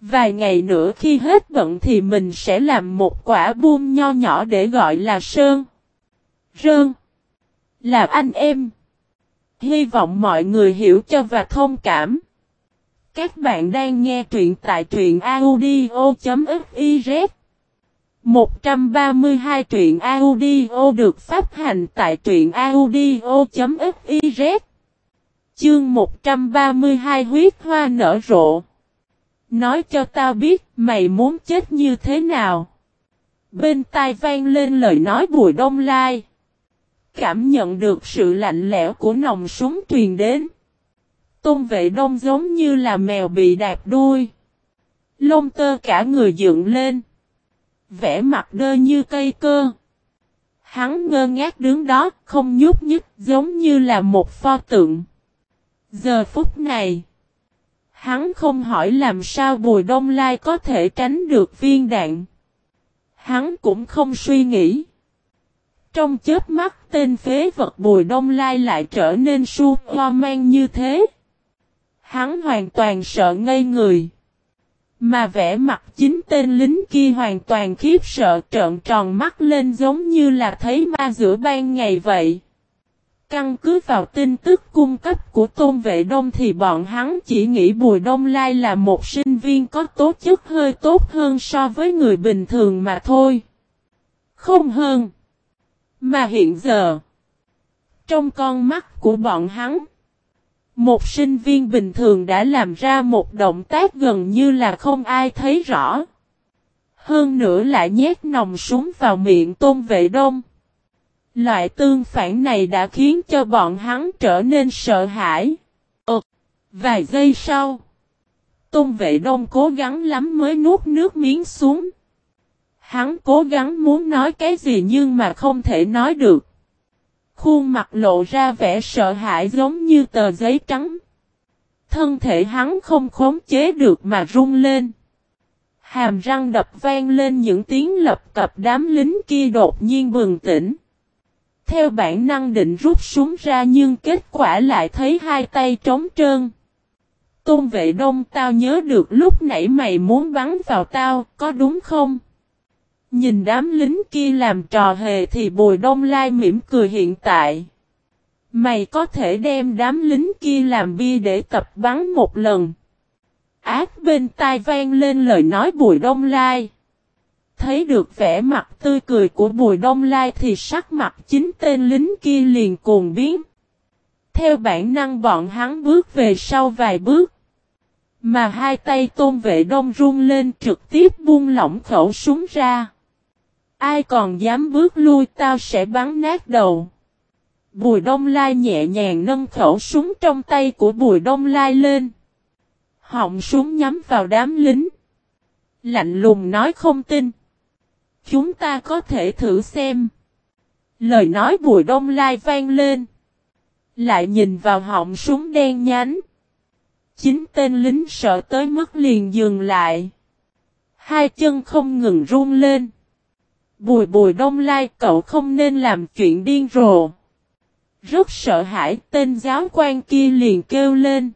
Speaker 1: Vài ngày nữa khi hết bận thì mình sẽ làm một quả buông nho nhỏ để gọi là Sơn. Rơn. Là anh em. Hy vọng mọi người hiểu cho và thông cảm. Các bạn đang nghe truyện tại truyện audio.fif 132 truyện audio được phát hành tại truyện audio.fiz Chương 132 huyết hoa nở rộ Nói cho tao biết, mày muốn chết như thế nào. Bên tai vang lên lời nói bùi đông lai. Cảm nhận được sự lạnh lẽo của nòng súng truyền đến. Tôn vệ đông giống như là mèo bị đạp đuôi. Lông tơ cả người dựng lên vẻ mặt đơ như cây cơ. Hắn ngơ ngác đứng đó, không nhúc nhích, giống như là một pho tượng. Giờ phút này, hắn không hỏi làm sao Bùi Đông Lai có thể tránh được viên đạn. Hắn cũng không suy nghĩ. Trong chết mắt tên phế vật Bùi Đông Lai lại trở nên su hoa mang như thế. Hắn hoàn toàn sợ ngây người. Mà vẻ mặt chính tên lính kia hoàn toàn khiếp sợ trợn tròn mắt lên giống như là thấy ma giữa ban ngày vậy. Căn cứ vào tin tức cung cấp của Tôn Vệ Đông thì bọn hắn chỉ nghĩ Bùi Đông Lai là một sinh viên có tố chất hơi tốt hơn so với người bình thường mà thôi. Không hơn. Mà hiện giờ, trong con mắt của bọn hắn, một sinh viên bình thường đã làm ra một động tác gần như là không ai thấy rõ. Hơn nữa lại nhét nòng súng vào miệng Tôn Vệ Đông. Loại tương phản này đã khiến cho bọn hắn trở nên sợ hãi. Ờ, vài giây sau, Tôn Vệ Đông cố gắng lắm mới nuốt nước miếng xuống. Hắn cố gắng muốn nói cái gì nhưng mà không thể nói được. Khuôn mặt lộ ra vẻ sợ hãi giống như tờ giấy trắng. Thân thể hắn không khống chế được mà rung lên. Hàm răng đập vang lên những tiếng lập cập đám lính kia đột nhiên bừng tỉnh. Theo bản năng định rút súng ra nhưng kết quả lại thấy hai tay trống trơn. Tôn vệ đông tao nhớ được lúc nãy mày muốn bắn vào tao, có đúng không? Nhìn đám lính kia làm trò hề thì bùi đông lai mỉm cười hiện tại. Mày có thể đem đám lính kia làm bia để tập bắn một lần. Ác bên tai vang lên lời nói bùi đông lai. Thấy được vẻ mặt tươi cười của bùi đông lai thì sắc mặt chính tên lính kia liền cuồng biến. Theo bản năng bọn hắn bước về sau vài bước. Mà hai tay tôn vệ đông run lên trực tiếp buông lỏng khẩu súng ra. Ai còn dám bước lui tao sẽ bắn nát đầu. Bùi đông lai nhẹ nhàng nâng khẩu súng trong tay của bùi đông lai lên. Họng súng nhắm vào đám lính. Lạnh lùng nói không tin. Chúng ta có thể thử xem. Lời nói bùi đông lai vang lên. Lại nhìn vào họng súng đen nhánh. Chính tên lính sợ tới mức liền dừng lại. Hai chân không ngừng run lên. Bùi bùi đông lai, cậu không nên làm chuyện điên rồ. Rất sợ hãi, tên giáo quan kia liền kêu lên.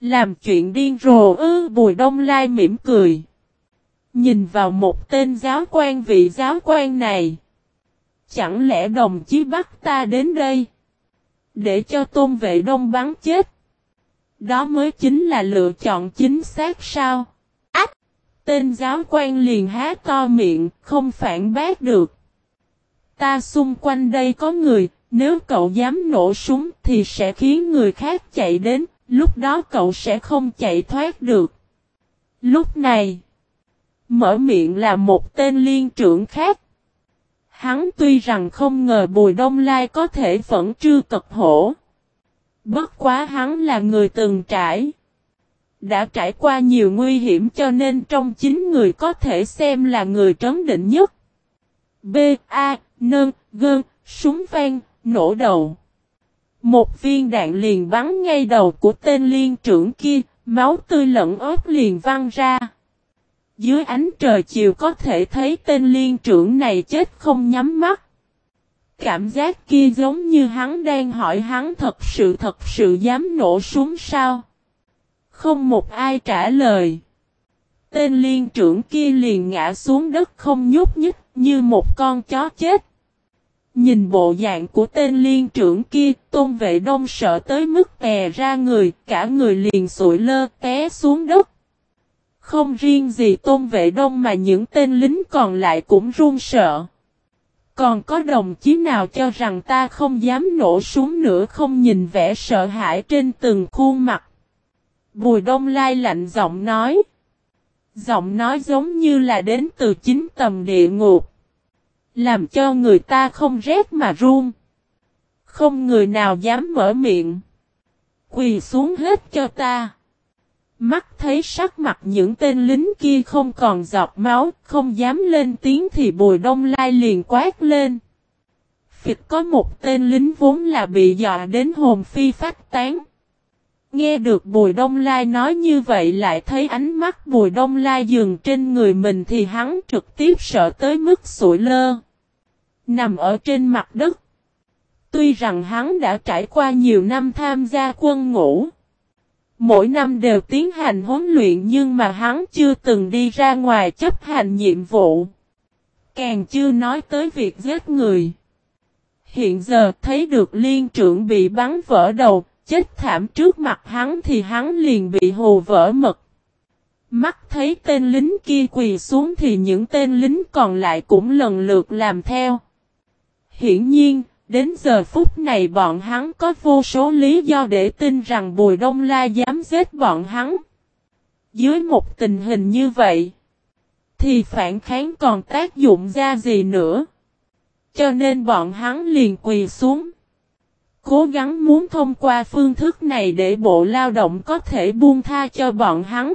Speaker 1: Làm chuyện điên rồ ư, bùi đông lai mỉm cười. Nhìn vào một tên giáo quan, vị giáo quan này. Chẳng lẽ đồng chí bắt ta đến đây? Để cho tôn vệ đông bắn chết. Đó mới chính là lựa chọn chính xác sao? Tên giáo quan liền há to miệng, không phản bác được. Ta xung quanh đây có người, nếu cậu dám nổ súng thì sẽ khiến người khác chạy đến, lúc đó cậu sẽ không chạy thoát được. Lúc này, mở miệng là một tên liên trưởng khác. Hắn tuy rằng không ngờ Bùi Đông Lai có thể vẫn chưa cật hổ. Bất quá hắn là người từng trải. Đã trải qua nhiều nguy hiểm cho nên trong chính người có thể xem là người trấn định nhất. B. A. Nơn, Gơn, súng vang, nổ đầu. Một viên đạn liền bắn ngay đầu của tên liên trưởng kia, máu tươi lẫn ớt liền văng ra. Dưới ánh trời chiều có thể thấy tên liên trưởng này chết không nhắm mắt. Cảm giác kia giống như hắn đang hỏi hắn thật sự thật sự dám nổ súng sao. Không một ai trả lời. Tên liên trưởng kia liền ngã xuống đất không nhúc nhích như một con chó chết. Nhìn bộ dạng của tên liên trưởng kia, tôn vệ đông sợ tới mức tè ra người, cả người liền sụi lơ té xuống đất. Không riêng gì tôn vệ đông mà những tên lính còn lại cũng run sợ. Còn có đồng chí nào cho rằng ta không dám nổ súng nữa không nhìn vẻ sợ hãi trên từng khuôn mặt. Bùi đông lai lạnh giọng nói. Giọng nói giống như là đến từ chính tầm địa ngục. Làm cho người ta không rét mà run. Không người nào dám mở miệng. Quỳ xuống hết cho ta. Mắt thấy sắc mặt những tên lính kia không còn giọt máu, không dám lên tiếng thì bùi đông lai liền quát lên. Phịch có một tên lính vốn là bị dọa đến hồn phi phát tán. Nghe được Bùi Đông Lai nói như vậy lại thấy ánh mắt Bùi Đông Lai dừng trên người mình thì hắn trực tiếp sợ tới mức sụi lơ. Nằm ở trên mặt đất. Tuy rằng hắn đã trải qua nhiều năm tham gia quân ngũ. Mỗi năm đều tiến hành huấn luyện nhưng mà hắn chưa từng đi ra ngoài chấp hành nhiệm vụ. Càng chưa nói tới việc giết người. Hiện giờ thấy được liên trưởng bị bắn vỡ đầu, chết thảm trước mặt hắn thì hắn liền bị hồ vỡ mật. Mắt thấy tên lính kia quỳ xuống thì những tên lính còn lại cũng lần lượt làm theo. Hiển nhiên, đến giờ phút này bọn hắn có vô số lý do để tin rằng Bùi Đông La dám giết bọn hắn. Dưới một tình hình như vậy, thì phản kháng còn tác dụng ra gì nữa. Cho nên bọn hắn liền quỳ xuống. Cố gắng muốn thông qua phương thức này để bộ lao động có thể buông tha cho bọn hắn.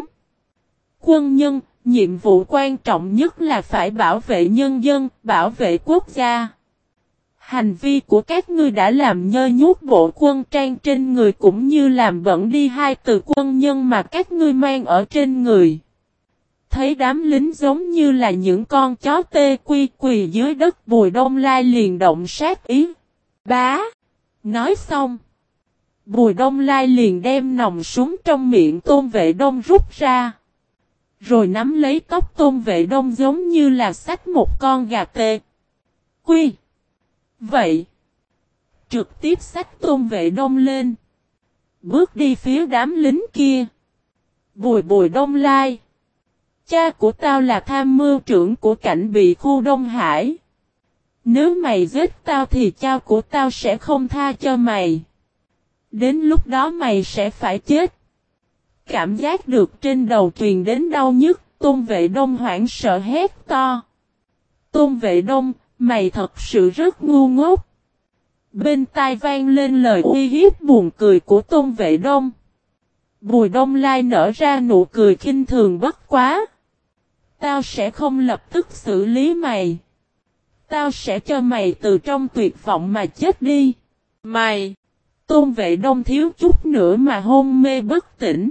Speaker 1: Quân nhân, nhiệm vụ quan trọng nhất là phải bảo vệ nhân dân, bảo vệ quốc gia. Hành vi của các ngươi đã làm nhơ nhút bộ quân trang trên người cũng như làm bẩn đi hai từ quân nhân mà các ngươi mang ở trên người. Thấy đám lính giống như là những con chó tê quy quỳ dưới đất bùi đông lai liền động sát ý. Bá! Nói xong. Bùi đông lai liền đem nòng súng trong miệng tôn vệ đông rút ra. Rồi nắm lấy tóc tôn vệ đông giống như là sách một con gà tê. Quy! Vậy, trực tiếp sách tôn vệ đông lên. Bước đi phía đám lính kia. Bùi bùi đông lai. Cha của tao là tham mưu trưởng của cảnh bị khu Đông Hải. Nếu mày giết tao thì cha của tao sẽ không tha cho mày. Đến lúc đó mày sẽ phải chết. Cảm giác được trên đầu truyền đến đau nhức, tôn vệ đông hoảng sợ hét to. Tôn vệ đông, Mày thật sự rất ngu ngốc. Bên tai vang lên lời uy hiếp buồn cười của Tôn Vệ Đông. Bùi Đông Lai nở ra nụ cười khinh thường bất quá. Tao sẽ không lập tức xử lý mày. Tao sẽ cho mày từ trong tuyệt vọng mà chết đi. Mày! Tôn Vệ Đông thiếu chút nữa mà hôn mê bất tỉnh.